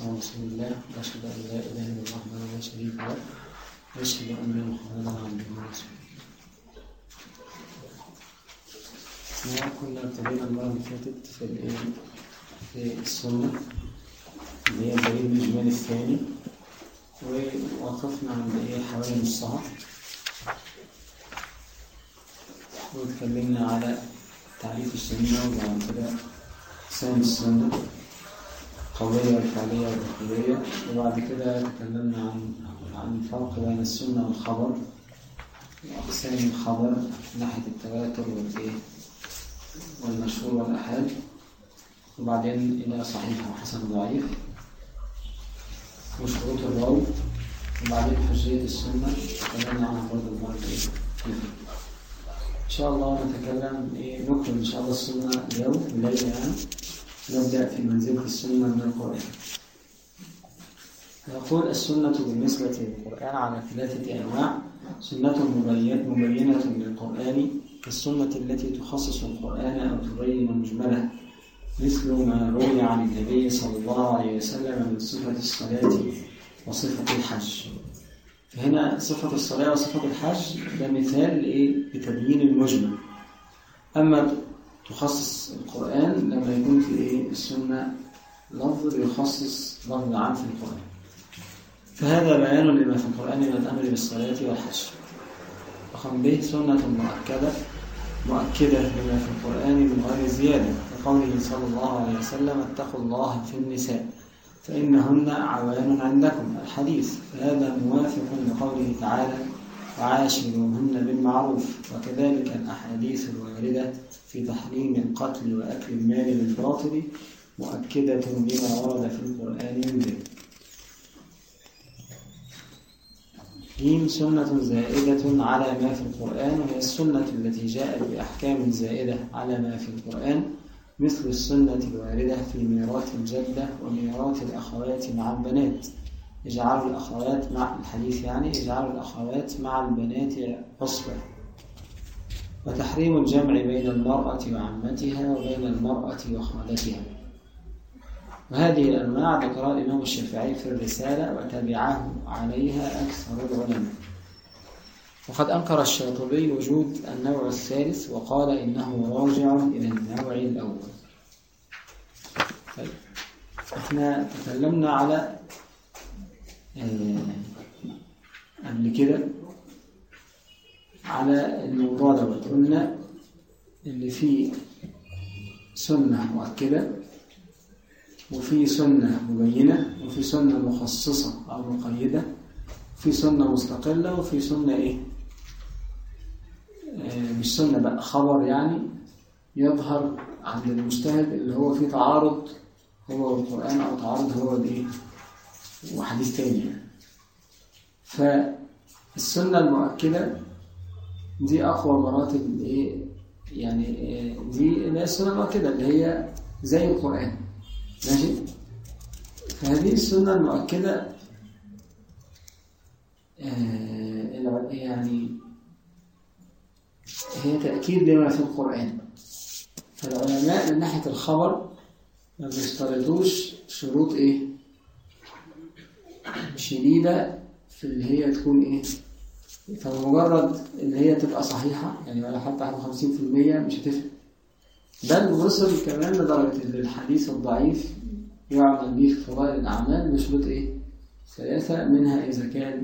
والسلام أن لا إله إلا الله وحده أن محمدا عبده ورسوله. كنا ابتدينا المرة اللي فاتت في الإيه؟ في السنة اللي هي الدليل الإجمالي الثاني ووقفنا عند إيه حوالي نصها واتكلمنا على تعريف السنة وبعد كده أقسام السنة القولية والفعلية والدخولية وبعد كده تكلمنا عن عن الفرق بين السنة والخبر. وأقسام الخبر من ناحية التواتر والإيه؟ والمشهور والأحاد وبعدين إلى صحيح وحسن ضعيف. وشروط الراوي وبعدين حجية السنة. تكلمنا عنها برضه المرة الأولى إن شاء الله نتكلم إيه؟ نكمل إن شاء الله السنة اليوم الليلة يعني. نبدأ في منزلة السنة من القرآن. يقول السنة بالنسبة للقرآن على ثلاثة أنواع. سنة مبينة للقرآن كالسنة التي تخصص القرآن أو تبين مجمله. مثل ما روي عن النبي صلى الله عليه وسلم من صفة الصلاة وصفة الحج. فهنا صفة الصلاة وصفة الحج ده مثال؟ لتبيين المجمل. أما تخصص القرآن لما يكون في إيه؟ السنة لفظ يخصص لفظ عام في القرآن. فهذا بيان لما في القرآن من الأمر بالصلاة والحج. رقم ب سنة مؤكدة مؤكدة لما في القرآن من غير زيادة. لقوله صلى الله عليه وسلم اتقوا الله في النساء فإنهن عوان عندكم. الحديث فهذا موافق لقوله تعالى وعاشروهن بالمعروف وكذلك الأحاديث الواردة في تحريم القتل وأكل المال بالباطل مؤكدة لما ورد في القرآن من ذلك جيم سنة زائدة على ما في القرآن وهي السنة التي جاءت بأحكام زائدة على ما في القرآن مثل السنة الواردة في ميراث الجدة وميراث الأخوات مع البنات. اجعلوا الأخوات مع الحديث يعني اجعلوا الأخوات مع البنات عصبة. وتحريم الجمع بين المرأة وعمتها وبين المرأة وخالتها. وهذه الأنواع ذكرها الإمام الشافعي في الرسالة وتبعه عليها أكثر العلماء. وقد أنكر الشاطبي وجود النوع الثالث وقال إنه راجع إلى النوع الأول. طيب إحنا تكلمنا على قبل كده على الموضوع ده قلنا اللي فيه سنة مؤكدة وفي سنة مبينة وفي سنة مخصصة أو مقيدة في سنة مستقلة وفي سنة إيه؟ آه مش سنة بقى خبر يعني يظهر عند المجتهد اللي هو فيه تعارض هو والقرآن أو تعارض هو الإيه؟ وحديث تاني يعني. فالسنة المؤكدة دي أقوى مراتب الإيه يعني دي اللي هي السنة المؤكدة اللي هي زي القرآن. ماشي؟ فهذه السنة المؤكدة آه يعني هي تأكيد لما في القرآن. فالعلماء من ناحية الخبر ما بيشترطوش شروط إيه؟ شديدة في اللي هي تكون إيه فمجرد اللي هي تبقى صحيحة يعني ولا حتى 50% مش هتفرق بل وصل كمان لدرجة إن الحديث الضعيف يعمل به في فضائل الأعمال بشروط إيه؟ ثلاثة منها إذا كان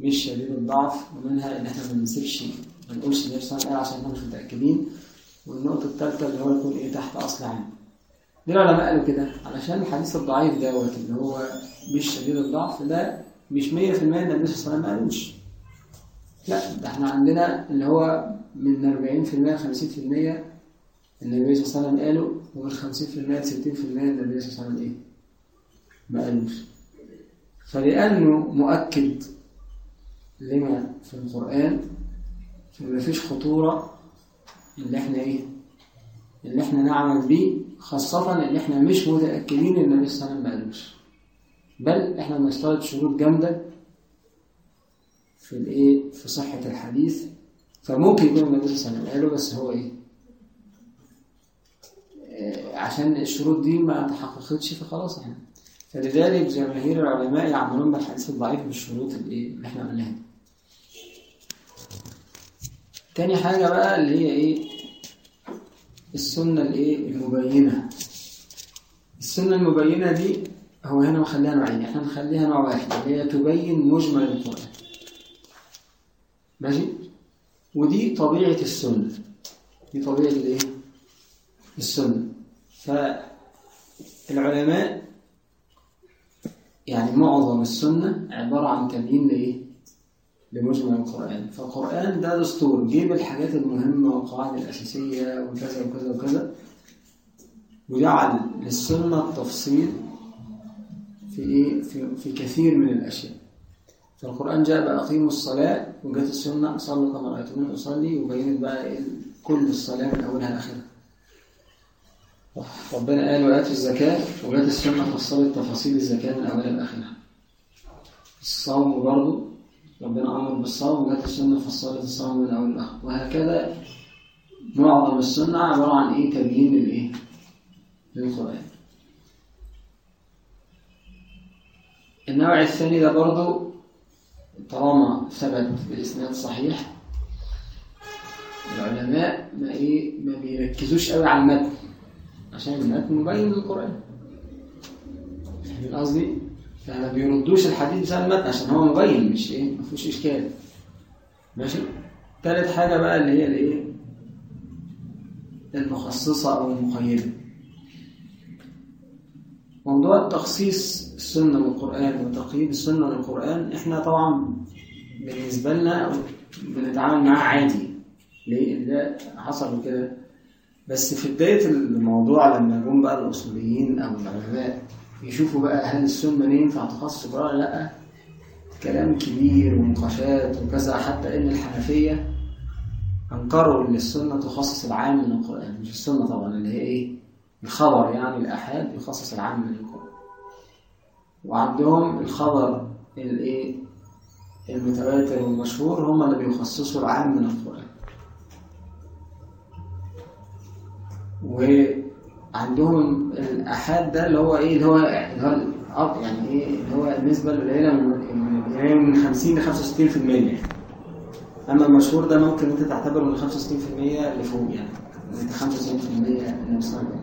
مش شديد الضعف ومنها إن إحنا ما بنسيبش ما نقولش النبي صلى الله عليه وسلم عشان مش متأكدين والنقطة الثالثة اللي هو يكون إيه تحت أصل عام. ليه العلماء قالوا كده؟ علشان الحديث الضعيف دوت اللي هو مش شديد الضعف ده مش 100% النبي صلى الله عليه وسلم ما قالوش. لا ده إحنا عندنا اللي هو من 40% ل 50% النبي صلى الله عليه وسلم قالوا ومن 50% ل 60% النبي صلى الله عليه وسلم إيه؟ ما قالوش. فلأنه مؤكد لما في القرآن فما فيش خطورة اللي إحنا إيه؟ اللي إحنا نعمل بيه خاصة اللي إحنا مش متأكدين إن النبي صلى الله عليه وسلم ما قالوش. بل إحنا بنشترط شروط جامدة في الإيه؟ في صحة الحديث فممكن يكون النبي صلى الله عليه وسلم قاله بس هو إيه؟ عشان الشروط دي ما تحققتش فخلاص إحنا فلذلك جماهير العلماء يعملون بالحديث الضعيف بالشروط الإيه اللي إحنا قلناها. تاني حاجة بقى اللي هي إيه السنة الإيه؟ المبينة. السنة المبينة دي هو هنا مخليها نوعين. إحنا نخليها نوع واحد اللي هي تبين مجمل القرآن. ماشي؟ ودي طبيعة السنة. دي طبيعة الإيه؟ السنة. فالعلماء يعني معظم السنة عبارة عن تبيين لإيه؟ لمجمل القرآن. فالقرآن ده دستور جيب الحاجات المهمة والقواعد الأساسية وكذا وكذا وكذا وجعل للسنة التفصيل في إيه؟ في, في كثير من الأشياء. فالقرآن جاء بأقيموا الصلاة وجات السنة صلوا كما رأيتموني أصلي وبينت بقى إيه؟ كل الصلاة من أولها لآخرها. ربنا قال وآتوا الزكاة وجات السنة فصلت تفاصيل الزكاة من أولها لآخرها. الصوم برضه ربنا أمر بالصوم وجات السنة فصلت الصوم من أول وهكذا معظم السنة عبارة عن إيه؟ تبيين للإيه؟ للقرآن. النوع الثاني ده برضه طالما ثبت بإسناد صحيح العلماء ما إيه؟ ما بيركزوش قوي على المتن عشان المتن مبين للقرآن. فاهمين قصدي؟ فما بيردوش الحديث بتاع المتن عشان هو مبين مش إيه؟ ما فيهوش إشكال. ماشي؟ تالت حاجة بقى اللي هي الإيه؟ المخصصة أو المقيدة. موضوع تخصيص السنة بالقرآن وتقييد السنة للقرآن إحنا طبعا بالنسبة لنا بنتعامل معاه عادي. ليه؟ ده حصل كده. بس في بداية الموضوع لما جم بقى الأصوليين أو العلماء يشوفوا بقى هل السنة ينفع تخصص القرآن ولا لأ؟ كلام كبير ونقاشات وكذا حتى إن الحنفية أنكروا إن السنة تخصص العام من القرآن. مش السنة طبعا اللي هي إيه؟ الخبر يعني الآحاد يخصص العام من القرآن. وعندهم الخبر الإيه المتواتر والمشهور هم اللي بيخصصوا العام من القرآن. وعندهم الآحاد ده اللي هو إيه اللي هو اللي هو يعني إيه اللي هو النسبة القليلة من يعني من 50 ل 65% يعني أما المشهور ده ممكن أنت تعتبره من 65% لفوق يعني أنت 95% من المسلمين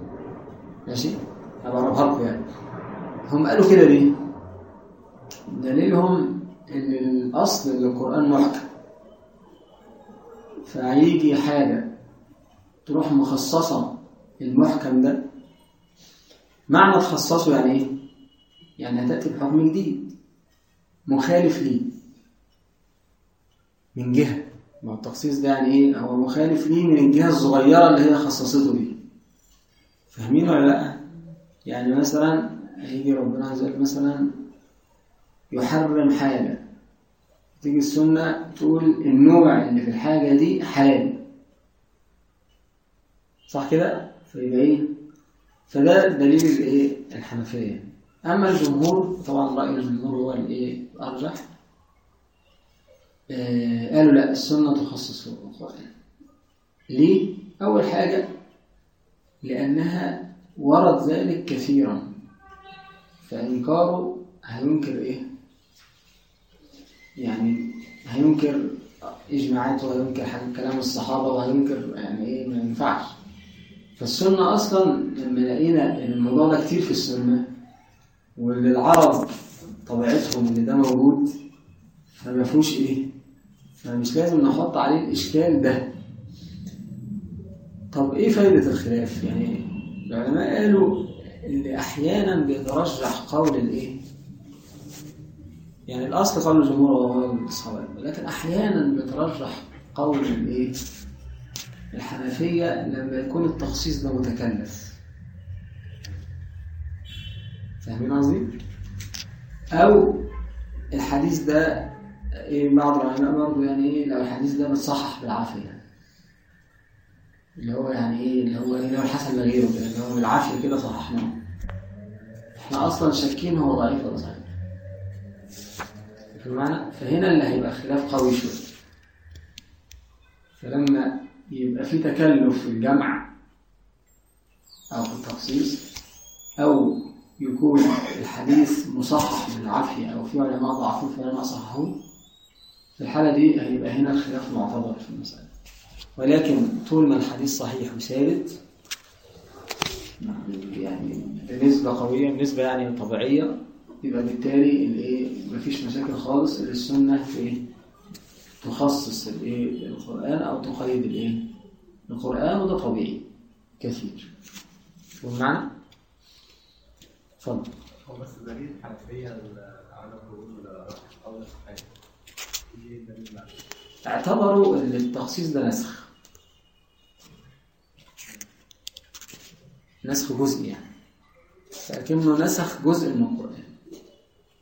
ماشي؟ هبقى أقربها لكم يعني هم قالوا كده ليه؟ دليلهم إن الأصل إن القرآن محكم فهيجي حاجة تروح مخصصة المحكم ده معنى تخصصه يعني إيه؟ يعني هتأتي بحكم جديد مخالف ليه من جهة ما التخصيص ده يعني إيه؟ هو مخالف ليه من الجهة الصغيرة اللي هي خصصته دي فاهمين ولا لأ؟ يعني مثلا هيجي ربنا عز وجل مثلا يحرم حاجة تيجي السنة تقول النوع اللي في الحاجة دي حلال صح كده؟ فيبقى إيه؟ فده دليل الايه؟ الحنفية أما الجمهور طبعا رأي الجمهور هو الإيه؟ الأرجح آه قالوا لا السنة تخصص في القرآن ليه؟ أول حاجة لأنها ورد ذلك كثيرا فإنكاره هينكر إيه؟ يعني هينكر إجماعات وهينكر كلام الصحابة وهينكر يعني إيه ما ينفعش فالسنة أصلا لما لقينا إن الموضوع ده كتير في السنة وللعرب طبيعتهم إن ده موجود فما فيهوش إيه؟ فمش لازم نحط عليه الإشكال ده طب إيه فايدة الخلاف؟ يعني العلماء قالوا اللي أحيانا بيترجح قول الإيه؟ يعني الأصل قول الجمهور وهو الصواب لكن أحيانا بيترجح قول الإيه؟ الحنفية لما يكون التخصيص ده متكلف. فاهمين قصدي؟ أو الحديث ده إيه بعض العلماء برضه يعني إيه لو الحديث ده متصحح بالعافية. اللي هو يعني إيه اللي هو اللي هو الحسن لغيره اللي هو بالعافية كده صححناه. إحنا أصلا شاكين هو ضعيف ولا صحيح. فهنا اللي هيبقى خلاف قوي شوية. فلما يبقى في تكلف في الجمع أو في التخصيص أو يكون الحديث مصحح بالعافية أو في علماء ضعفوه في علماء صححوه في الحالة دي هيبقى هنا الخلاف معتبر في المسألة. ولكن طول ما الحديث صحيح وثابت يعني بنسبة قوية بنسبة يعني طبيعية يبقى بالتالي الإيه مفيش مشاكل خالص. السنة في إيه تخصص الايه؟ القرآن أو تقيد الايه؟ القرآن وده طبيعي. كثير. والمعنى اتفضل. هو بس دليل الحنفية على الخروج أو الصحيح. إيه دليل اعتبروا إن التخصيص ده نسخ. نسخ جزئي يعني. لكنه نسخ جزء من القرآن.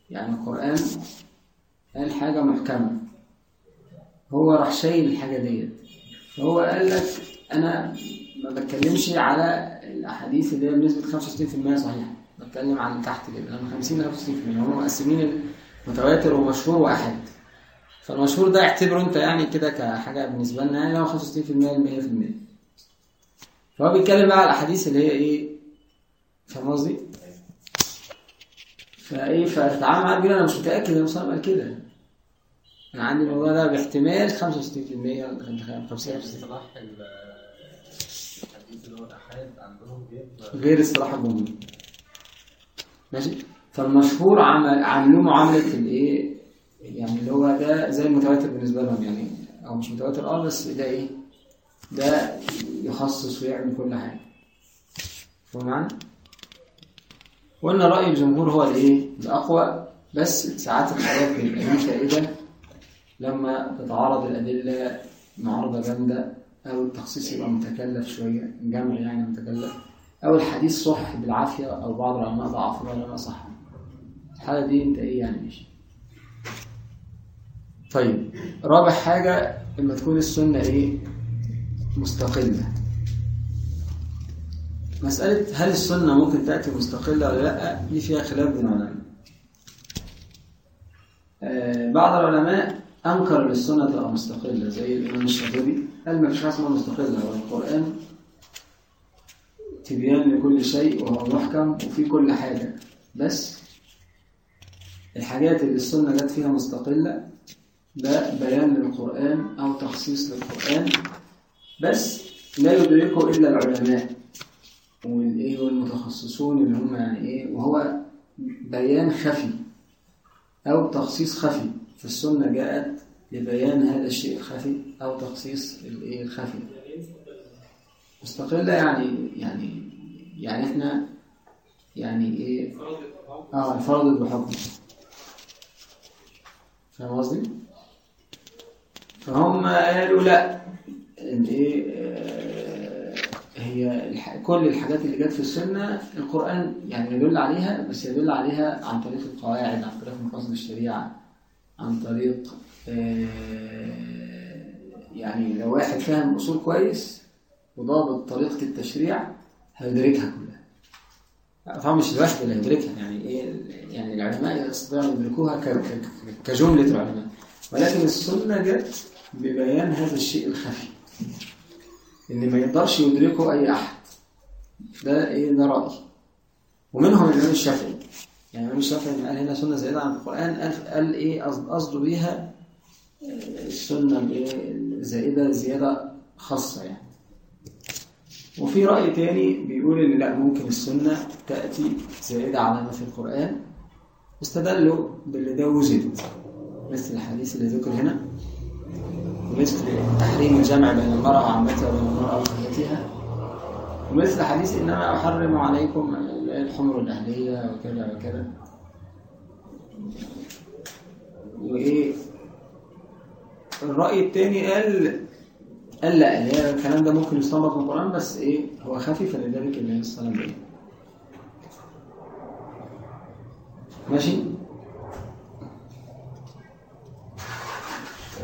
يعني القرآن قال حاجة محكمة. هو راح شايل الحاجة ديت. فهو قال لك أنا ما بتكلمش على الأحاديث اللي هي بنسبة 65% صحيحة. بتكلم عن تحت كده. لما 50 ل 65% هم مقسمين المتواتر ومشهور وأحد. فالمشهور ده اعتبره أنت يعني كده كحاجة بالنسبة لنا يعني هو 65% ل 100% فهو بيتكلم بقى على الأحاديث اللي هي إيه؟ فاهم قصدي؟ فإيه؟ فتعامل معاه أنا مش متأكد. ان المصنف قال كده. أنا عندي الموضوع ده باحتمال 65% 50 اصطلاح الحديث اللي هو الأحاد عندهم غير غير الصلاح الجمهوري ماشي؟ فالمشهور عمل عاملوه معاملة الإيه؟ يعني اللي هو ده زي المتواتر بالنسبة لهم يعني. أو مش متواتر آه بس ده إيه؟ ده يخصص ويعمل كل حاجة. فاهم معنى؟ وقلنا رأي الجمهور هو الإيه؟ الأقوى بس ساعات بيبقى ليه فائدة. لما تتعارض الأدلة معارضة جامدة أو التخصيص يبقى متكلف شوية الجمع يعني متكلف. أو الحديث صح بالعافية أو بعض العلماء ضعفوه ولا صح. الحالة دي أنت إيه يعني؟ ماشي. طيب رابع حاجة لما تكون السنة إيه؟ مستقلة. مسألة هل السنة ممكن تأتي مستقلة ولا لأ؟ دي فيها خلاف بين العلماء. آه، بعض العلماء أنكر ان السنة تبقى مستقلة زي الإمام الشافعي قال ما فيش حاجة اسمها مستقلة هو القرآن تبيان لكل شيء وهو محكم وفي كل حاجة. بس الحاجات اللي السنة جت فيها مستقلة ده بيان للقرآن أو تخصيص للقرآن. بس لا يدركه إلا العلماء والإيه والمتخصصون اللي هم يعني إيه وهو بيان خفي أو تخصيص خفي. في السنة جاءت لبيان هذا الشيء الخفي أو تخصيص الخفي. مستقلة يعني يعني يعني إحنا يعني إيه؟ آه انفردت بحكم. فاهم قصدي؟ فهم قالوا لا إن إيه هي كل الحاجات اللي جت في السنة القرآن يعني يدل عليها بس يدل عليها عن طريق القواعد عن طريق مقاصد الشريعة. عن طريق يعني لو واحد فاهم أصول كويس وضابط طريقة التشريع هيدركها كلها. طبعا مش الواحد اللي هيدركها يعني إيه يعني العلماء يستطيعوا يدركوها كجملة العلماء. ولكن السنة جت ببيان هذا الشيء الخفي اللي ما يقدرش يدركه أي أحد. ده إيه؟ ده رأي ومنهم الإمام الشافعي. يعني الشافعي لما قال هنا سنة زائدة عن القرآن قال إيه؟ قصده بيها السنة الزائدة زيادة خاصة يعني. وفي رأي تاني بيقول إن لأ ممكن السنة تأتي زائدة على ما في القرآن. استدلوا باللي ده وجد. مثل الحديث اللي ذكر هنا. ومثل تحريم الجمع بين المرأة وعمتها وبين المرأة وخالتها ومثل حديث إنما أحرم عليكم الحمر الأهلية وكذا وكذا. وإيه؟ الرأي الثاني قال قال لا هي الكلام ده ممكن يستنبط من القرآن بس إيه؟ هو خفي فلذلك النبي صلى الله عليه وسلم ماشي؟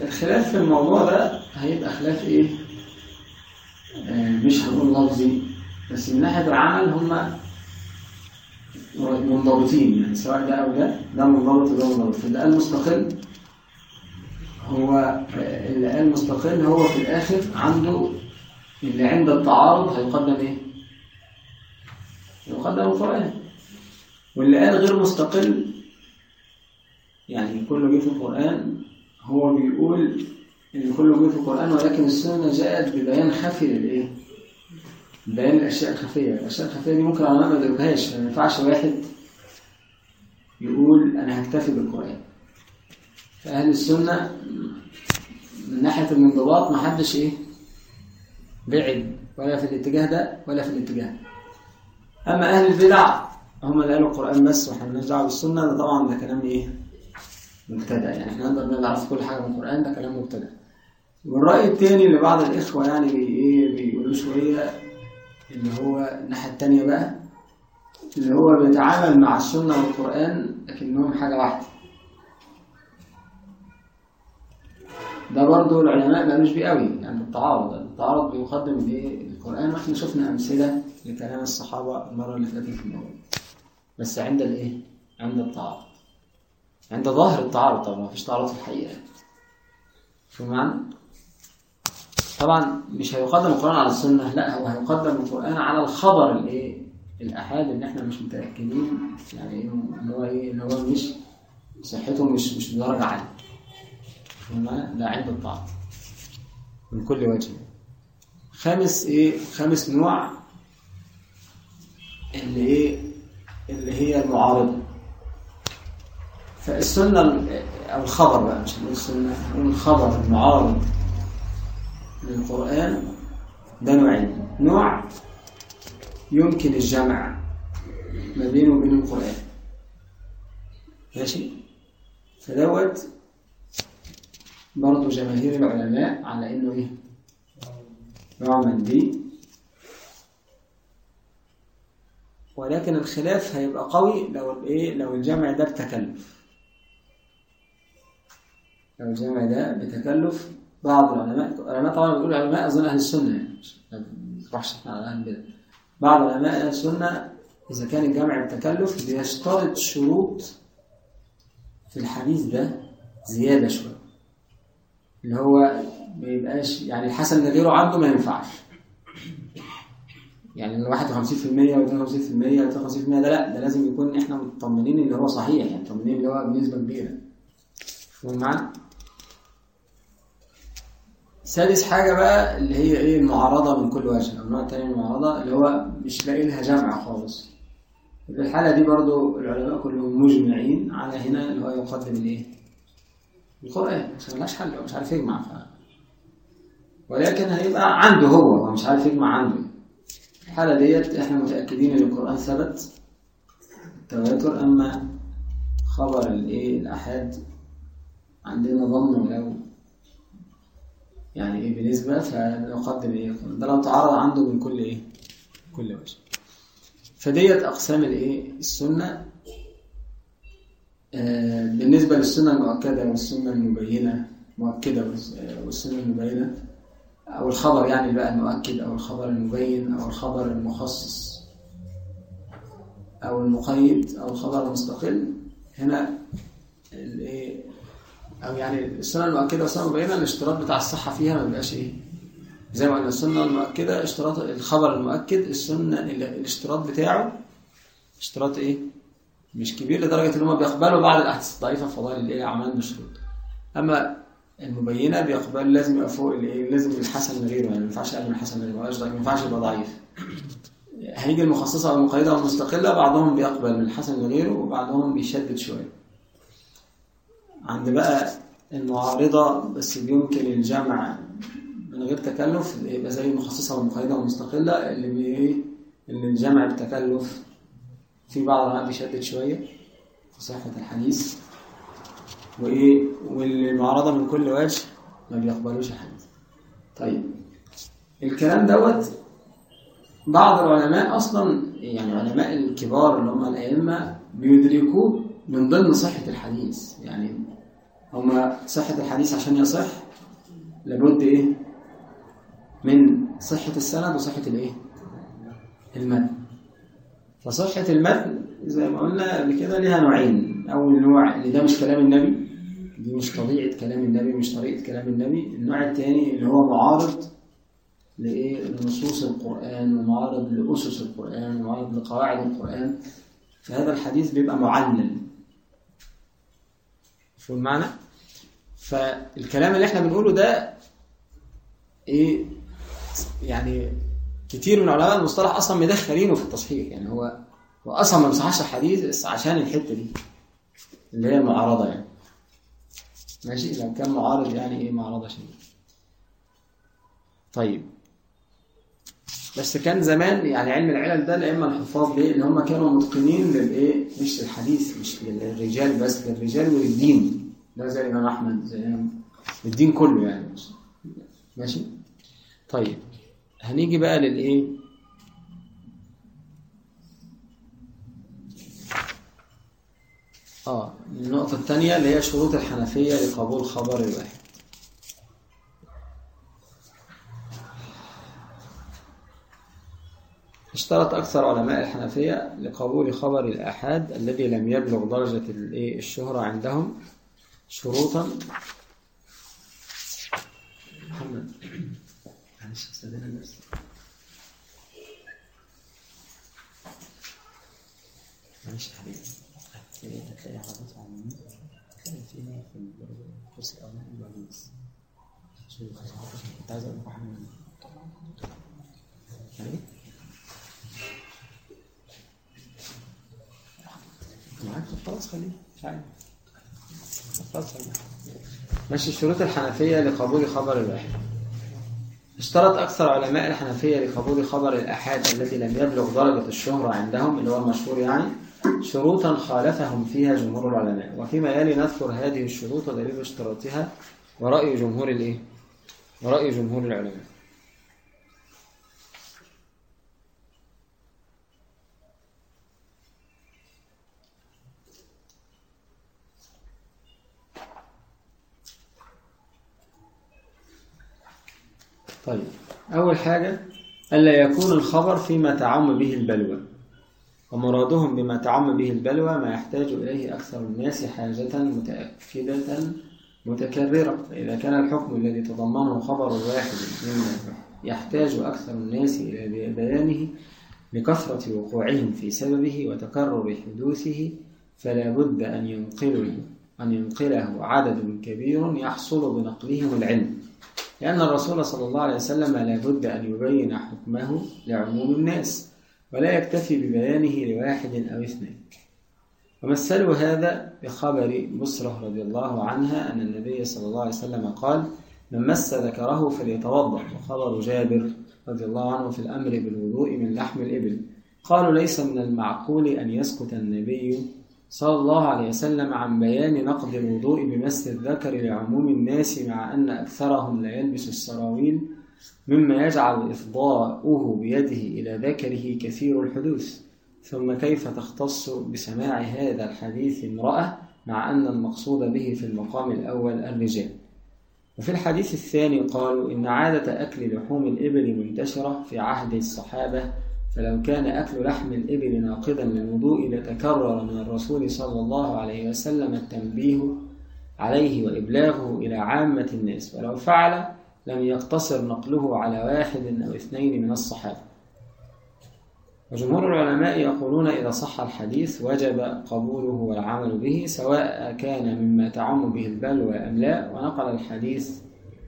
الخلاف في الموضوع ده هيبقى خلاف إيه؟ آه مش هنقول لفظي بس من ناحية العمل هم منضبطين يعني سواء ده أو ده ده منضبط وده منضبط فاللي قال مستقل هو اللي قال مستقل هو في الآخر عنده اللي عند التعارض هيقدم إيه؟ يقدم القرآن واللي قال غير مستقل يعني كله جه في القرآن هو بيقول إن كله جه في القرآن ولكن السنة جاءت ببيان خفي للإيه؟ بيان الأشياء الخفية، الأشياء الخفية دي ممكن العلماء ما يدركوهاش، ما ينفعش واحد يقول أنا هكتفي بالقرآن. فأهل السنة من ناحية الانضباط ما حدش إيه؟ بعد ولا في الاتجاه ده ولا في الاتجاه ده. أما أهل البدع هم اللي قالوا القرآن بس وإحنا مالناش دعوة بالسنة ده طبعا ده كلام إيه؟ مبتدأ يعني إحنا نقدر نعرف كل حاجة من القرآن ده كلام مبتدأ. والرأي التاني اللي بعض الإخوة يعني بي إيه بيقولوا شوية اللي هو الناحية التانية بقى اللي هو بيتعامل مع السنة والقرآن لكنهم حاجة واحدة. ده برضه العلماء ما قالوش بيه قوي يعني التعارض التعارض بيقدم الايه القرآن وإحنا شفنا أمثلة لكلام الصحابة المرة اللي فاتت في الموضوع بس عند الإيه؟ عند التعارض عند ظاهر التعارض طبعا ما فيش تعارض في الحقيقة شو معنى؟ طبعا مش هيقدم القرآن على السنة لا هو هيقدم القرآن على الخبر الايه الأحاد اللي إحنا مش متأكدين يعني إن هو إيه إن هو مش صحته مش مش بدرجة عالية. ده عند التعارض من كل وجه. خامس إيه خامس نوع اللي إيه اللي هي المعارضة. فالسنة أو الخبر بقى مش السنة الخبر المعارض للقرآن ده نوعين. نوع يمكن الجمع ما بينه وبين القرآن. ماشي؟ فدوت برضه جماهير العلماء على إنه إيه؟ يعمل بيه ولكن الخلاف هيبقى قوي لو الإيه؟ لو الجمع ده بتكلف. لو الجمع ده بتكلف بعض العلماء العلماء طبعا بيقولوا علماء أظن أهل السنة يعني ما إحنا على أهل البدع. بعض علماء أهل السنة إذا كان الجمع بتكلف بيشترط شروط في الحديث ده زيادة شوية. اللي هو ما يبقاش يعني الحسن اللي غيره عنده ما ينفعش. يعني ال 51% و 52% و 53% ده لا ده لازم يكون إحنا مطمنين اللي هو صحيح يعني مطمنين اللي هو بنسبة كبيرة. فاهم معانا؟ سادس حاجة بقى اللي هي إيه المعارضة من كل وجه. النوع التاني من المعارضة اللي هو مش لاقي لها جمع خالص. في الحالة دي برضو العلماء كلهم مجمعين على هنا اللي هو يقدم الإيه؟ القرآن. مش ملهاش حل مش عارف يجمع. ف... ولكن هيبقى عنده هو هو مش عارف يجمع عنده. في الحالة ديت إحنا متأكدين إن القرآن ثبت. التواتر أما خبر الإيه؟ الأحاد. عندنا ظن ولو يعني إيه بنسبة فنقدم إيه؟ ده لو تعارض عنده من كل إيه؟ كل وجه. فديت أقسام الإيه؟ السنة. آه بالنسبة للسنة المؤكدة والسنة المبينة مؤكدة والسنة المبينة أو الخبر يعني بقى المؤكد أو الخبر المبين أو الخبر المخصص أو المقيد أو الخبر المستقل. هنا الايه أو يعني السنة المؤكدة والسنة المبينه الاشتراط بتاع الصحة فيها ما بيبقاش إيه؟ زي ما قلنا السنة المؤكدة اشتراط الخبر المؤكد السنة الاشتراط بتاعه اشتراط إيه؟ مش كبير لدرجة إن هم بيقبلوا بعض الاحاديث الضعيفة فضائل الإيه؟ أعمال بشروط أما المبينة بيقبل لازم يبقى فوق الإيه؟ لازم الحسن غيره يعني ما ينفعش أقل من الحسن غيره ما ينفعش يبقى ضعيف. هيجي المخصصة أو المقيدة أو المستقلة بعضهم بيقبل من الحسن لغيره وبعضهم بيشدد شوية. عند بقى المعارضة بس بيمكن الجمع من غير تكلف يبقى زي المخصصة والمقيدة والمستقلة اللي بي اللي الجمع بتكلف. في بعض العلماء بيشدد شوية في صحة الحديث. وإيه؟ والمعارضة من كل وجه ما بيقبلوش الحديث. طيب الكلام دوت بعض العلماء أصلا يعني علماء الكبار اللي هم الأئمة بيدركوه من ضمن صحة الحديث. يعني هما صحة الحديث عشان يصح؟ لابد إيه؟ من صحة السند وصحة الإيه؟ المتن. فصحة المتن زي ما قلنا قبل كده ليها نوعين. أول نوع اللي ده مش كلام النبي دي مش طبيعة كلام النبي مش طريقة كلام النبي. النوع الثاني اللي هو معارض لإيه؟ لنصوص القرآن ومعارض لأسس القرآن ومعارض لقواعد القرآن. فهذا الحديث بيبقى معلل. مفهوم المعنى؟ فالكلام اللي إحنا بنقوله ده إيه يعني كتير من علماء المصطلح أصلا مدخلينه في التصحيح. يعني هو هو أصلا ما بيصححش الحديث عشان الحتة دي اللي هي المعارضة يعني. ماشي؟ لو كان معارض يعني إيه معارضة شديده طيب. بس كان زمان يعني علم العلل ده الائمه الحفاظ ليه؟ إن هم كانوا متقنين للإيه؟ مش للحديث مش للرجال بس للرجال وللدين. ده زي الامام أحمد زي الإمام- الدين كله يعني ماشي؟ طيب هنيجي بقى للإيه؟ آه النقطة الثانية اللي هي شروط الحنفية لقبول خبر الواحد اشترط أكثر علماء الحنفية لقبول خبر الآحاد الذي لم يبلغ درجة؟ الشهرة عندهم شروطا. محمد معلش استاذنا بس معلش يا حبيبي. هتلاقي عربات عمومية هتلاقي فيها في الكرسي الأولاني الوالد بس كنت عايز أقول حاجة مهمة. يعني معاك؟ خلاص خليه مش عارف. ماشي شروط الحنفية لقبول خبر الواحد اشترط أكثر علماء الحنفية لقبول خبر الآحاد الذي لم يبلغ درجة الشهرة عندهم اللي هو المشهور يعني شروطا خالفهم فيها جمهور العلماء. وفيما يلي نذكر هذه الشروط ودليل اشتراطها ورأي جمهور الإيه؟ ورأي جمهور العلماء طيب أول حاجة ألا يكون الخبر فيما تعم به البلوى. ومرادهم بما تعم به البلوى ما يحتاج إليه أكثر الناس حاجة متأكدة متكررة. فإذا كان الحكم الذي تضمنه خبر واحد مما يحتاج أكثر الناس إلى بيانه لكثرة وقوعهم في سببه وتكرر حدوثه فلا بد أن ينقله أن ينقله عدد كبير يحصل بنقلهم العلم. لأن الرسول صلى الله عليه وسلم لا بد أن يبين حكمه لعموم الناس ولا يكتفي ببيانه لواحد أو اثنين. ومثلوا هذا بخبر بصرة رضي الله عنها أن النبي صلى الله عليه وسلم قال من مس ذكره فليتوضأ وخبر جابر رضي الله عنه في الأمر بالوضوء من لحم الإبل. قالوا ليس من المعقول أن يسكت النبي صلى الله عليه وسلم عن بيان نقض الوضوء بمس الذكر لعموم الناس مع أن أكثرهم لا يلبس السراويل مما يجعل إفضاؤه بيده إلى ذكره كثير الحدوث. ثم كيف تختص بسماع هذا الحديث امرأة مع أن المقصود به في المقام الأول الرجال؟ وفي الحديث الثاني قالوا إن عادة أكل لحوم الإبل منتشرة في عهد الصحابة فلو كان أكل لحم الإبل ناقضا للوضوء لتكرر من الرسول صلى الله عليه وسلم التنبيه عليه وإبلاغه إلى عامة الناس ولو فعل لم يقتصر نقله على واحد أو اثنين من الصحابة. وجمهور العلماء يقولون إذا صح الحديث وجب قبوله والعمل به سواء كان مما تعم به البلوى أم لا ونقل الحديث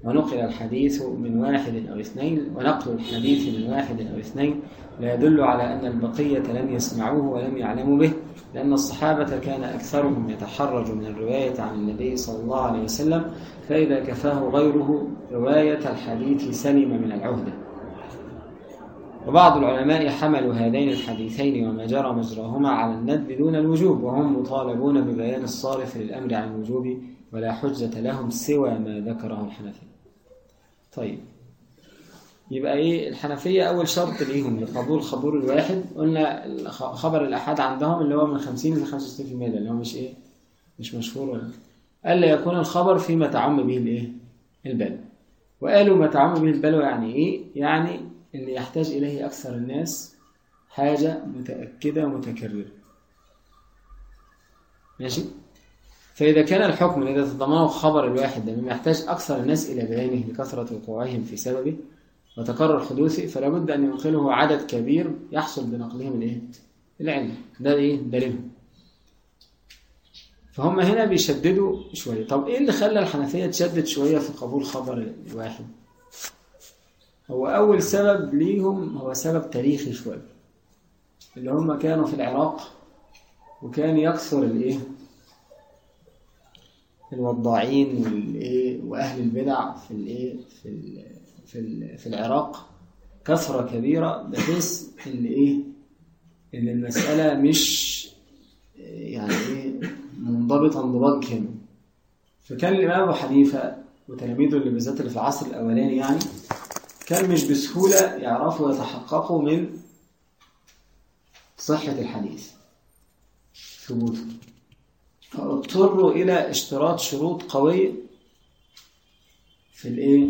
ونقل الحديث من واحد أو اثنين ونقل الحديث من واحد أو اثنين لا يدل على أن البقية لم يسمعوه ولم يعلموا به لأن الصحابة كان أكثرهم يتحرج من الرواية عن النبي صلى الله عليه وسلم فإذا كفاه غيره رواية الحديث سلم من العهدة. وبعض العلماء حملوا هذين الحديثين وما جرى مجراهما على الندب دون الوجوب وهم مطالبون ببيان الصارف للأمر عن الوجوب ولا حجة لهم سوى ما ذكره الحنفية طيب. يبقى إيه؟ الحنفية أول شرط ليهم لقبول خبر الواحد. قلنا خبر الأحد عندهم اللي هو من 50 ل 65% اللي هو مش إيه؟ مش مشهور ولا ألا يكون الخبر فيما تعم به الإيه؟ البلوى وقالوا ما تعم به البلوى يعني إيه؟ يعني اللي يحتاج إليه أكثر الناس حاجة متأكدة متكررة ماشي؟ فإذا كان الحكم الذي تضمنه خبر الواحد مما يحتاج أكثر الناس إلى بيانه لكثرة وقوعهم في سببه وتكرر حدوثه فلا بد أن ينقله عدد كبير يحصل بنقلهم الإيه؟ العلم ده إيه؟ دليلهم. فهم هنا بيشددوا شوية. طب إيه اللي خلى الحنفية تشدد شوية في قبول خبر الواحد؟ هو أول سبب ليهم هو سبب تاريخي شوية اللي هم كانوا في العراق وكان يكثر الإيه؟ الوضاعين وأهل البدع في الإيه في في في العراق. كثرة كبيرة بحيث إن إيه إن المسألة مش يعني إيه منضبطة انضباط كامل. فكان الإمام أبو حنيفة وتلاميذه اللي بالذات اللي في العصر الأولاني يعني كان مش بسهولة يعرفوا يتحققوا من صحة الحديث ثبوته. فاضطروا إلى اشتراط شروط قويه في الإيه؟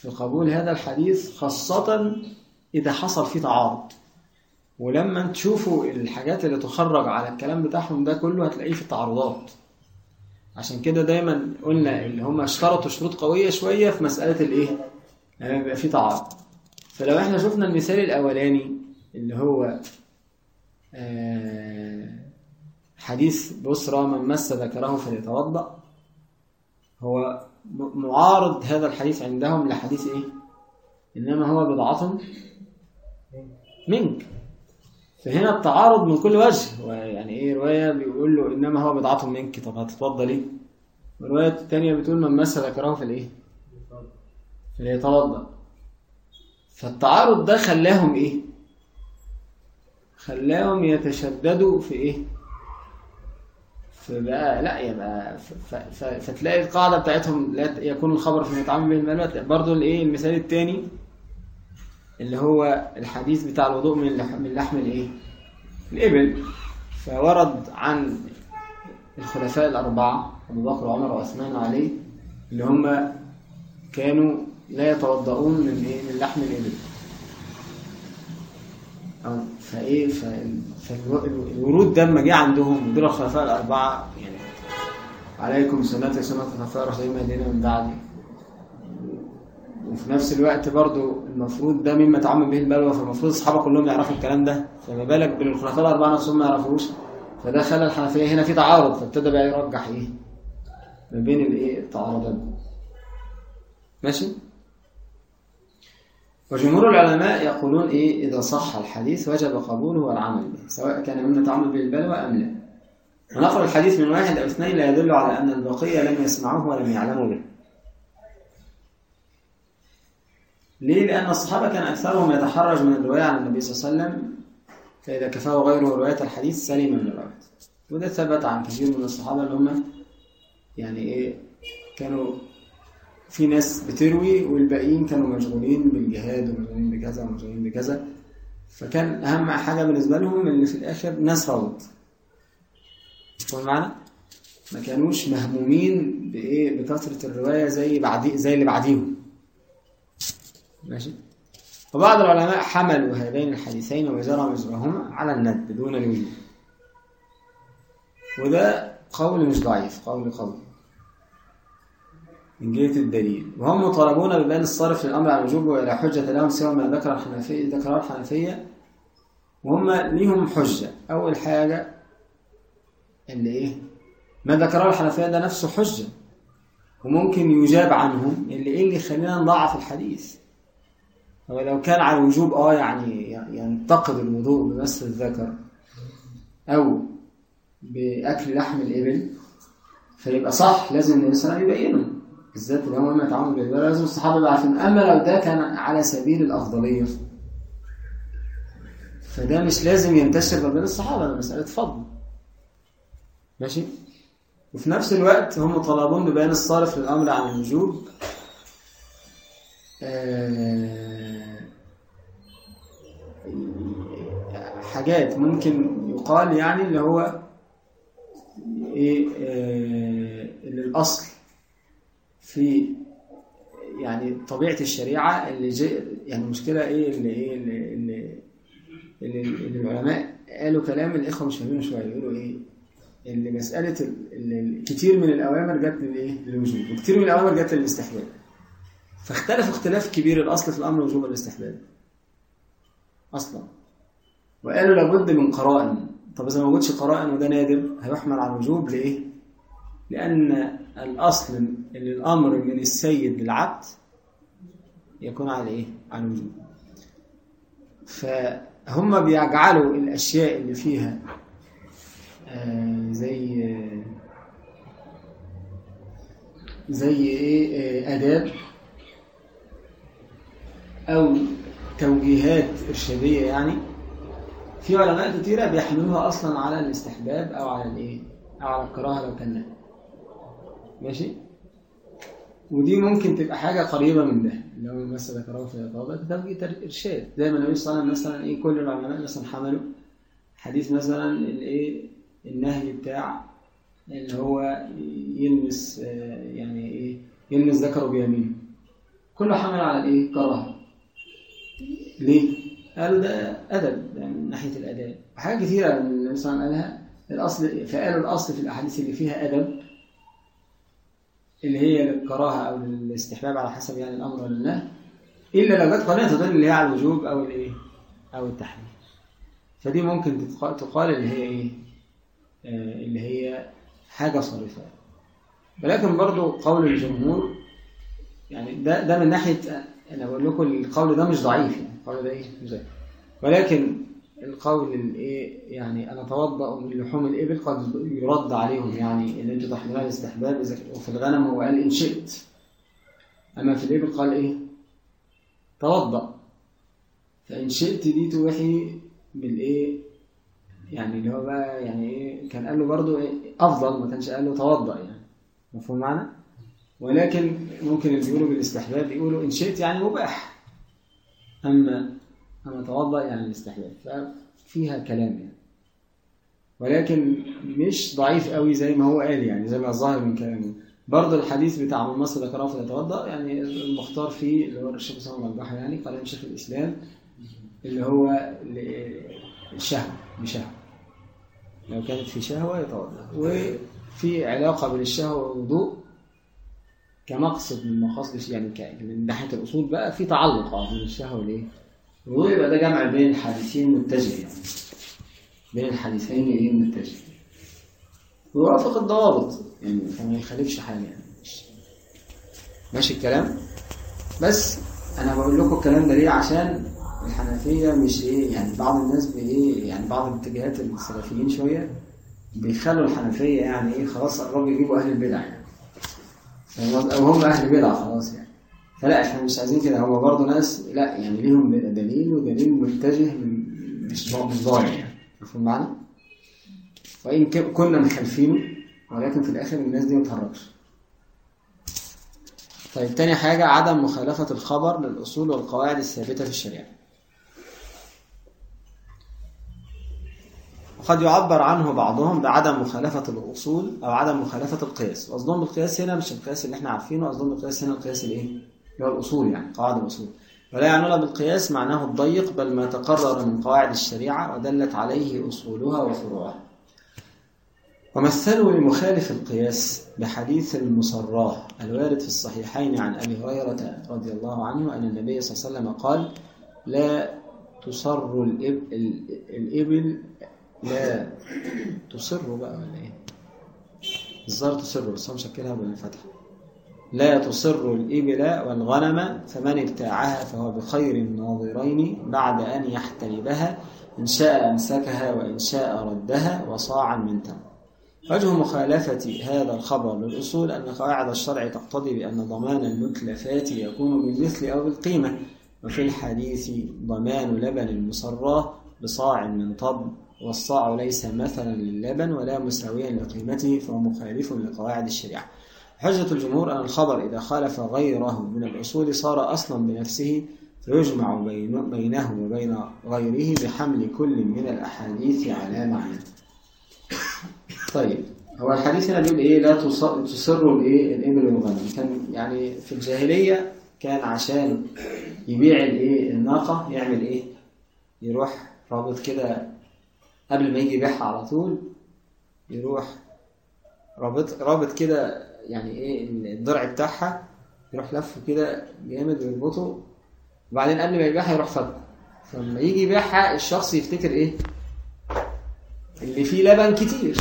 في قبول هذا الحديث خاصة إذا حصل فيه تعارض. ولما تشوفوا الحاجات اللي تخرج على الكلام بتاعهم ده كله هتلاقيه في التعارضات. عشان كده دايما قلنا اللي هم اشترطوا شروط قوية شوية في مسألة الإيه؟ لما يبقى في تعارض. فلو إحنا شفنا المثال الأولاني اللي هو آه حديث بصرى من مس ذكره فليتوضأ. هو معارض هذا الحديث عندهم لحديث إيه؟ إنما هو بضعة منك. فهنا التعارض من كل وجه. يعني إيه رواية بيقول له إنما هو بضعة منك. طب هتتوضأ ليه؟ والروايه الثانية بتقول من مس ذكره في الإيه؟ فليتوضأ. فالتعارض ده خلاهم إيه؟ خلاهم يتشددوا في إيه؟ فبقى لا يبقى فتلاقي القاعدة بتاعتهم لا يكون الخبر في يتعامل به الملوت برضه الإيه المثال الثاني اللي هو الحديث بتاع الوضوء من لح- من لحم الإيه؟ الإبل. فورد عن الخلفاء الأربعة أبو بكر وعمر وعثمان وعلي اللي هم كانوا لا يتوضؤون من إيه؟ من لحم الإبل. أو فإيه فالورود ده لما جه عندهم دول الخلفاء الأربعة يعني عليكم سنتي سنة الخلفاء الراشدين المهديين من بعدي. وفي نفس الوقت برضو المفروض ده مما تعمم به البلوى فالمفروض الصحابة كلهم يعرفوا الكلام ده. فما بالك بالخلفاء الأربعة نفسهم ما يعرفوش؟ فده خلى الحنفية هنا في تعارض فابتدى بقى يرجح إيه؟ ما بين الإيه؟ التعارضات. ماشي؟ وجمهور العلماء يقولون إيه إذا صح الحديث وجب قبوله والعمل به سواء كان مما تعمل به البلوى أم لا. ونقل الحديث من واحد أو اثنين لا يدل على أن البقية لم يسمعوه ولم يعلموا به. ليه؟ لأن الصحابة كان أكثرهم يتحرج من الرواية عن النبي صلى الله عليه وسلم فإذا كفاه غيره رواية الحديث سلم من الرواية. وده ثبت عن كثير من الصحابة اللي هم يعني إيه كانوا في ناس بتروي والباقيين كانوا مشغولين بالجهاد ومشغولين بكذا ومشغولين بكذا. فكان أهم حاجة بالنسبة لهم اللي في الآخر ناس روت فاهم معنا؟ ما كانوش مهمومين بإيه؟ بكثرة الرواية زي بعدي زي اللي بعديهم. ماشي؟ وبعض العلماء حملوا هذين الحديثين وجرى مجراهما على الند دون الوجوب وده قول مش ضعيف قول قوي. من جهة الدليل. وهم مطالبون ببيان الصارف للأمر على الوجوب ولا حجة لهم سوى ما ذكر الحنفية ذكر الحنفية. وهم ليهم حجة. أول حاجة اللي إيه؟ ما ذكره الحنفية ده نفسه حجة. وممكن يجاب عنهم. اللي إيه اللي يخلينا نضعف الحديث؟ هو لو كان على الوجوب آه يعني ينتقد الوضوء بمس الذكر. أو بأكل لحم الإبل. فيبقى صح لازم وسلم يبينه. بالذات اللي هو ما يتعامل بالبلد لازم الصحابة يبقوا عارفين اما لو ده كان على سبيل الأفضلية. فده مش لازم ينتشر ما بين الصحابة ده مسألة فضل. ماشي؟ وفي نفس الوقت هم طلبون ببيان الصارف للأمر عن الوجوب. آه، حاجات ممكن يقال يعني اللي هو إيه اللي الاصل في يعني طبيعة الشريعة اللي جي يعني المشكلة إيه؟ اللي إيه؟ اللي, اللي, اللي, اللي العلماء قالوا كلام الإخوة مش فاهمينه شوية يقولوا إيه؟ اللي مسألة ال- ال- كتير من الأوامر جت للايه للوجوب وكتير من الأوامر جت للاستحباب. فاختلف اختلاف كبير الأصل في الأمر وجوب الاستحباب. أصلا. وقالوا لابد من قرائن. طب إذا ما وجدش قرائن وده نادر هيحمل على الوجوب لإيه؟ لأن الأصل إن الأمر من السيد للعبد يكون على إيه؟ على الوجوب فهم بيجعلوا الأشياء اللي فيها آه زي آه زي إيه آه آداب أو توجيهات إرشادية يعني في علماء كتيرة بيحملوها أصلا على الاستحباب أو على الإيه؟ أو على الكراهة لو كان. ماشي؟ ودي ممكن تبقى حاجة قريبة من ده. اللي هو مثلا ذكره في الإطابة ده إرشاد. زي ما النبي صلى الله عليه وسلم مثلا إيه كل العلماء مثلا حملوا حديث مثلا الإيه النهي بتاع اللي هو يلمس يعني إيه يلمس ذكره بيمينه. كله حمل على الإيه كراهة. ليه؟ قالوا ده أدب يعني من ناحية الأداب. وحاجات كثيرة النبي صلى الله عليه وسلم قالها. الأصل فقالوا الأصل في الأحاديث اللي فيها أدب. اللي هي للكراهة أو للاستحباب على حسب يعني الأمر ولا النهي إلا لو جت قرينة تدل اللي هي على الوجوب أو الإيه أو التحريم. فدي ممكن تقال اللي هي إيه؟ آه اللي هي حاجة صريفة. ولكن برضو قول الجمهور يعني ده ده من ناحية أنا بقول لكم القول ده مش ضعيف يعني القول ده إيه؟ مش ضعيف. ولكن القول الايه يعني أنا أتوضأ من لحوم الإبل قد يرد عليهم يعني إن أنتوا تحملوها الاستحباب وفي الغنم هو قال إن شئت. أما في الإبل قال إيه؟ توضأ. فإن شئت دي توحي بالايه يعني اللي هو بقى يعني إيه؟ كان قال له برضه إيه أفضل ما كانش قال له توضأ يعني. مفهوم معنى ولكن ممكن اللي بيقولوا بالاستحباب يقولوا إن شئت يعني مباح. أما أنا أتوضأ يعني الاستحباب ففيها كلام يعني. ولكن مش ضعيف قوي زي ما هو قال يعني زي ما الظاهر من كلامه. برضه الحديث بتاع من مصر ذكره فيتوضأ يعني المختار فيه اللي هو الشيخ اسامه البحر يعني قال شيخ الإسلام اللي هو الشهوة بشهوة. لو كانت في شهوة يتوضأ. وفي علاقة بين الشهوة والوضوء كمقصد من مقاصد يعني من ناحية الأصول بقى في تعلق بين الشهوة والإيه؟ ويبقى ده جمع بين الحديثين متجه يعني. بين الحديثين إيه متجه. ويوافق الضوابط يعني فما يخالفش حاجة يعني. ماشي الكلام؟ بس أنا بقول لكم الكلام ده ليه؟ عشان الحنفية مش إيه يعني بعض الناس بايه يعني بعض الاتجاهات السلفيين شوية بيخلوا الحنفية يعني إيه خلاص قربوا يجيبوا أهل البدع يعني. أو هم أهل بدع خلاص يعني. فلا إحنا مش عايزين كده هو برضه ناس لا يعني ليهم دليل ودليل متجه مش مش ضايع يعني مفهوم معنى؟ وإن كنا مخالفينه ولكن في الآخر الناس دي ما تهربش. طيب تاني حاجة عدم مخالفة الخبر للأصول والقواعد الثابتة في الشريعة. وقد يعبر عنه بعضهم بعدم مخالفة الأصول أو عدم مخالفة القياس، قصدهم بالقياس هنا مش القياس اللي إحنا عارفينه، قصدهم بالقياس هنا القياس الإيه؟ اللي هو الأصول يعني قواعد الأصول. ولا يعنون بالقياس معناه الضيق بل ما تقرر من قواعد الشريعة ودلت عليه أصولها وفروعها. ومثلوا لمخالف القياس بحديث المصراه الوارد في الصحيحين عن أبي هريرة رضي الله عنه أن النبي صلى الله عليه وسلم قال لا تصر الإبل, الإبل لا تصر بقى ولا إيه؟ الظاهر تصر بس هو مشكلها بالفتح لا تصر الإبل والغنم فمن ابتاعها فهو بخير الناظرين بعد أن يحتلبها إن شاء أمسكها وإن شاء ردها وصاعا من تمر. وجه مخالفة هذا الخبر للأصول أن قواعد الشرع تقتضي بأن ضمان المتلفات يكون بالمثل أو بالقيمة وفي الحديث ضمان لبن المصراه بصاع من طب والصاع ليس مثلا للبن ولا مساويا لقيمته فهو مخالف لقواعد الشريعة. حجة الجمهور أن الخبر إذا خالف غيره من الأصول صار أصلا بنفسه فيجمع بين بينه وبين غيره بحمل كل من الأحاديث على معنى. طيب هو الحديث هنا بيقول إيه؟ لا تصر الإيه الإبل والغنم. كان يعني في الجاهلية كان عشان يبيع الإيه؟ الناقة يعمل إيه؟ يروح رابط كده قبل ما يجي يبيعها على طول يروح رابط رابط كده يعني إيه الضرع بتاعها يروح لفه كده جامد ويربطه. وبعدين قبل ما يبيعها يروح فكه فلما يجي يبيعها الشخص يفتكر إيه؟ اللي فيه لبن كتير.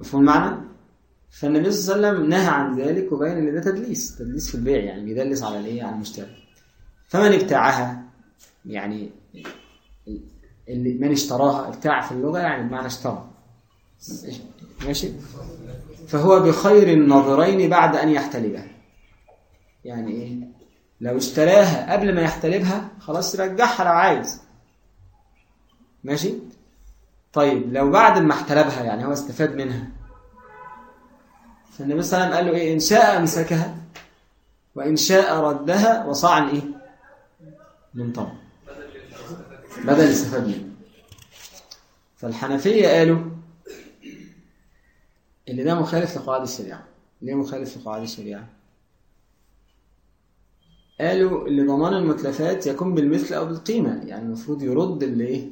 مفهوم المعنى فالنبي صلى الله عليه وسلم نهى عن ذلك وبين إن ده تدليس. تدليس في البيع يعني بيدلس على الإيه؟ على المشتري. فمن ابتاعها؟ يعني اللي من اشتراها. ابتاع في اللغة يعني بمعنى اشترى. ماشي. فهو بخير النظرين بعد أن يحتلبها. يعني إيه؟ لو اشتراها قبل ما يحتلبها خلاص يرجعها لو عايز. ماشي؟ طيب لو بعد ما احتلبها يعني هو استفاد منها. فالنبي صلى الله عليه وسلم قال له إيه؟ إن شاء أمسكها وإن شاء ردها وصاعا إيه؟ من طبع بدل يستفاد منه فالحنفية قالوا ان ده مخالف لقواعد الشريعة. ليه مخالف لقواعد الشريعة؟ قالوا اللي ضمان المتلفات يكون بالمثل أو بالقيمة. يعني المفروض يرد اللي إيه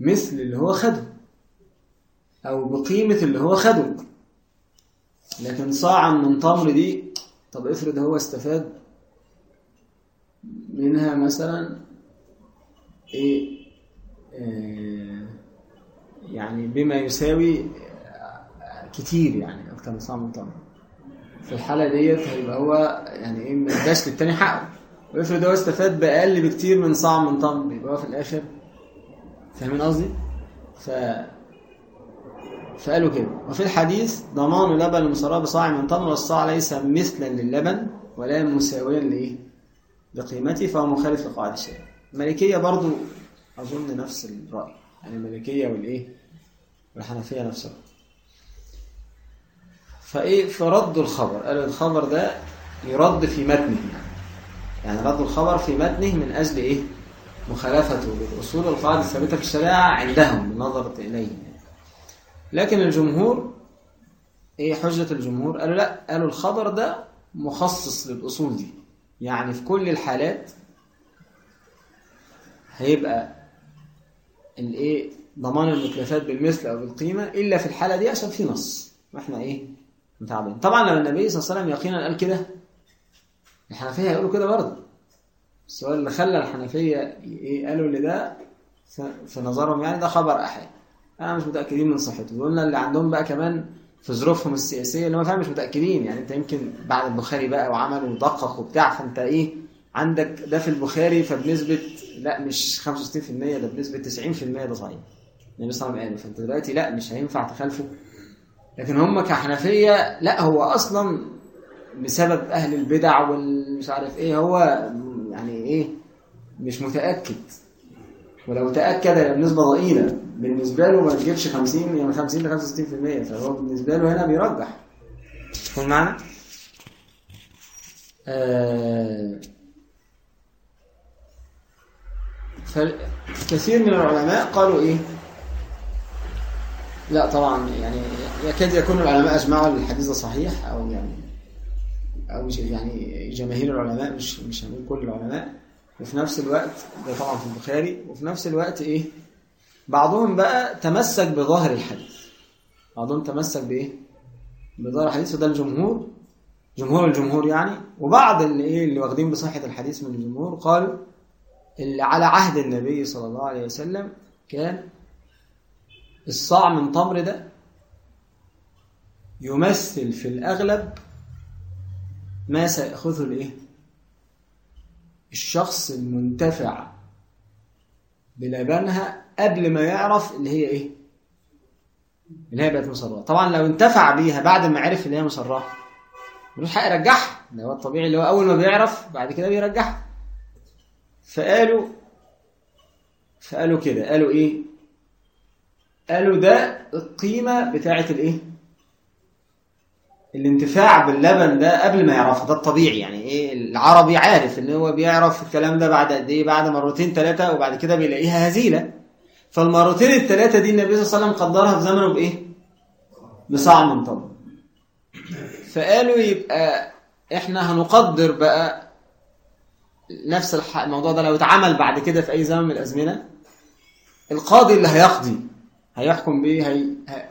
مثل اللي هو خده. أو بقيمة اللي هو خده. لكن صاعا من تمر دي طب افرض هو استفاد منها مثلا إيه؟ آه يعني بما يساوي كتير يعني أكتر من صاع من تمر في الحالة ديت هيبقى هو يعني إيه ما اداش للتاني حقه وافرض هو استفاد بأقل بكتير من صاع من تمر يبقى هو في الآخر فاهمين قصدي؟ ف فقالوا كده وفي الحديث ضمان لبن المصرى بصاع من تمر والصاع ليس مثلا للبن ولا مساويا لإيه؟ لقيمته فهو مخالف لقواعد الشريعة. المالكية برضو أظن نفس الرأي يعني المالكية والإيه؟ والحنفية نفس الرأي. فإيه؟ فردوا الخبر. قالوا الخبر ده يرد في متنه يعني. ردوا الخبر في متنه من أجل إيه؟ مخالفته للاصول والقواعد الثابتة في الشريعة عندهم بالنظر إليه. لكن الجمهور إيه حجة الجمهور؟ قالوا لا قالوا الخبر ده مخصص للأصول دي. يعني في كل الحالات هيبقى الإيه؟ ضمان المتلفات بالمثل أو بالقيمة إلا في الحالة دي عشان في نص. وإحنا إيه؟ متعبين. طبعا لو النبي صلى الله عليه وسلم يقينا قال كده الحنفية هيقولوا كده برضه. السؤال اللي خلى الحنفية إيه قالوا اللي ده في نظرهم يعني ده خبر احاد أنا مش متأكدين من صحته. وقلنا اللي عندهم بقى كمان في ظروفهم السياسية اللي هم فعلا مش متأكدين. يعني أنت يمكن بعد البخاري بقى وعمل ودقق وبتاع فأنت إيه عندك ده في البخاري فبنسبة لا مش 65% ده بنسبة 90% ده صحيح. النبي صلى الله عليه وسلم قال فأنت دلوقتي لا مش هينفع تخالفه لكن هم كحنفية لا هو أصلا بسبب أهل البدع والمش عارف إيه هو يعني إيه مش متأكد. ولو تأكد بنسبة ضئيلة. بالنسبة له ما تجيبش 50 يعني 50 ل 65% فهو بالنسبة له هنا بيرجح. تكون معنا؟ آه فكثير من العلماء قالوا إيه؟ لا طبعا يعني يكاد يكون العلماء أجمعوا الحديث ده صحيح أو يعني أو يعني جماهير العلماء مش مش هنقول كل العلماء. وفي نفس الوقت ده طبعا في البخاري وفي نفس الوقت إيه؟ بعضهم بقى تمسك بظاهر الحديث. بعضهم تمسك بإيه؟ بظاهر الحديث وده الجمهور جمهور الجمهور يعني. وبعض اللي إيه؟ اللي واخدين بصحة الحديث من الجمهور قالوا اللي على عهد النبي صلى الله عليه وسلم كان الصاع من تمر ده يمثل في الأغلب ما سيأخذه الإيه؟ الشخص المنتفع بلبنها قبل ما يعرف اللي هي إيه؟ اللي هي بقت مصراه طبعا لو انتفع بيها بعد ما عرف اللي هي مصراه ملوش حق يرجعها ده هو الطبيعي اللي هو أول ما بيعرف بعد كده بيرجعها فقالوا فقالوا كده قالوا إيه؟ قالوا ده القيمة بتاعة الإيه؟ الانتفاع باللبن ده قبل ما يعرفه ده الطبيعي يعني إيه؟ العربي عارف إن هو بيعرف الكلام ده بعد قد إيه؟ بعد مرتين ثلاثة وبعد كده بيلاقيها هزيلة. فالمرتين الثلاثة دي النبي صلى الله عليه وسلم قدرها في زمنه بإيه؟ بصاع من طب فقالوا يبقى إحنا هنقدر بقى نفس الموضوع ده لو اتعمل بعد كده في أي زمن من الأزمنة القاضي اللي هيقضي هيحكم بيه هي...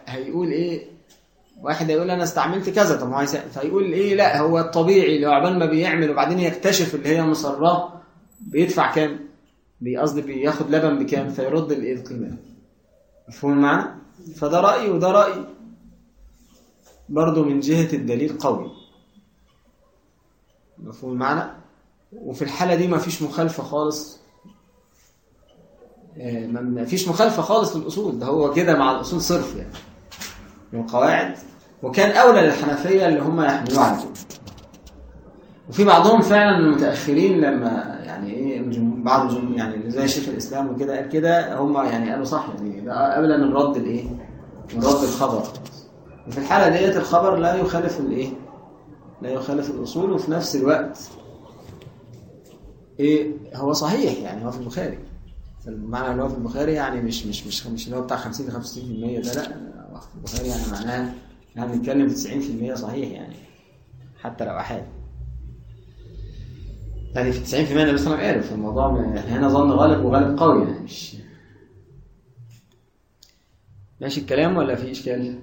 هيقول إيه؟ واحد هيقول أنا استعملت كذا طب هو فهيقول إيه؟ لا هو الطبيعي لو عبال ما بيعمل وبعدين يكتشف اللي هي مصراه بيدفع كام؟ قصدي بياخد لبن بكام؟ فيرد الايه القيمه مفهوم المعنى فده راي وده راي برضه من جهة الدليل قوي. مفهوم المعنى وفي الحالة دي ما فيش مخالفة خالص ما- ما فيش مخالفة خالص للأصول. ده هو كده مع الأصول صرف يعني. من القواعد. وكان أولى للحنفية اللي هم يحملوه على كده وفي بعضهم فعلا من المتأخرين لما يعني إيه بعض يعني زي شيخ الإسلام وكده قال كده هم يعني قالوا صح يعني. ده قبل من رد الإيه؟ من رد الخبر. وفي الحالة ديت الخبر لا يخالف الإيه؟ لا يخالف الأصول. وفي نفس الوقت إيه هو صحيح يعني هو في البخاري. فالمعنى اللي هو في البخاري يعني مش مش مش مش اللي هو بتاع 50 ل 65% ده لا. في البخاري يعني معناها إحنا بنتكلم في 90% صحيح يعني حتى لو احاد يعني في 90% النبي صلى الله عليه وسلم قال فالموضوع م- إحنا هنا ظن غالب وغالب قوي يعني مش ماشي الكلام ولا في إشكال؟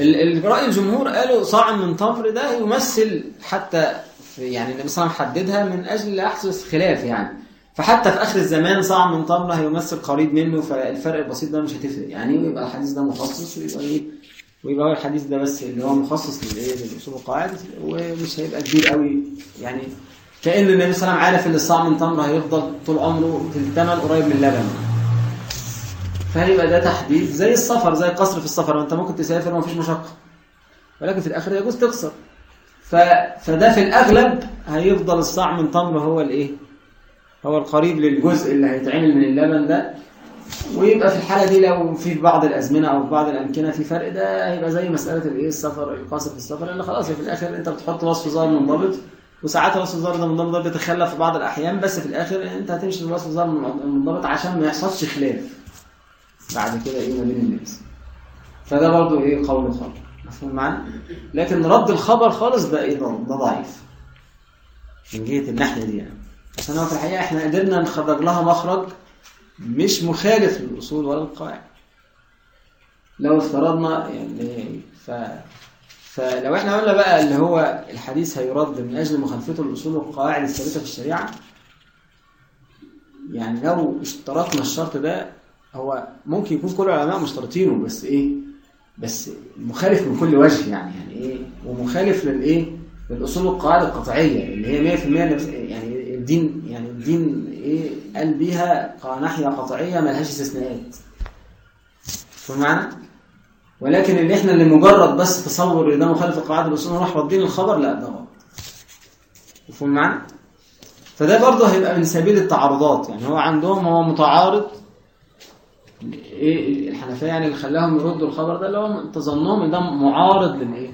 ال- ال- رأي الجمهور قالوا صاع من تمر ده يمثل حتى في يعني النبي صلى الله عليه وسلم حددها من أجل لا يحدث خلاف يعني. فحتى في آخر الزمان صاع من تمر هيمثل قريب منه فالفرق البسيط ده مش هتفرق. يعني يبقى الحديث ده مخصص ويبقى إيه؟ ويبقى هو الحديث ده بس اللي هو مخصص للإيه؟ للأصول والقواعد ومش هيبقى كبير قوي. يعني كأن النبي صلى الله عليه وسلم عارف إن الصاع من تمر هيفضل طول عمره في الثمن قريب من اللبن فهيبقى ده تحديد زي السفر زي القصر في السفر وأنت ممكن تسافر ومفيش مشقة. ولكن في الآخر يجوز تقصر ف... فده في الأغلب هيفضل الصاع من تمر هو الإيه؟ هو القريب للجزء اللي هيتعمل من اللبن ده. ويبقى في الحالة دي لو في بعض الأزمنة أو في بعض الأمكنة في فرق ده هيبقى زي مسألة الإيه؟ السفر القاصر في السفر لأن خلاص في الآخر أنت بتحط وصف ظاهر منضبط. وساعات الوصف الظاهر ده منضبط ده بيتخلى في بعض الأحيان بس في الآخر أنت هتمشي بالوصف الظاهر منضبط عشان ما يحصلش خلاف. بعد كده إيه ما بين الناس. فده برضو إيه؟ قول خالص مفهوم معانا؟ لكن رد الخبر خالص ده إيه؟ ده ضعيف. من جهة الناحية دي يعني. عشان هو في الحقيقة إحنا قدرنا نخرج لها مخرج مش مخالف للأصول ولا القواعد. لو افترضنا يعني ف فلو إحنا قلنا بقى اللي هو الحديث هيرد من أجل مخالفته للاصول والقواعد الثابتة في الشريعة يعني لو اشترطنا الشرط ده هو ممكن يكون كل العلماء مشترطينه بس إيه؟ بس مخالف من كل وجه يعني يعني إيه؟ ومخالف للإيه؟ للأصول والقواعد القطعية اللي هي 100% نفس- يعني الدين يعني الدين إيه قال بيها ناحيه قطعية ملهاش استثناءات. فاهم معنى ولكن اللي إحنا اللي مجرد بس تصور إن ده مخالف لقواعد الاصول نروح واخدين الخبر لا ده غلط. مفهوم معنى فده برضه هيبقى من سبيل التعارضات. يعني هو عندهم هو متعارض إيه الحنفية يعني اللي خلاهم يردوا الخبر ده اللي هو تظنهم إن ده معارض للإيه؟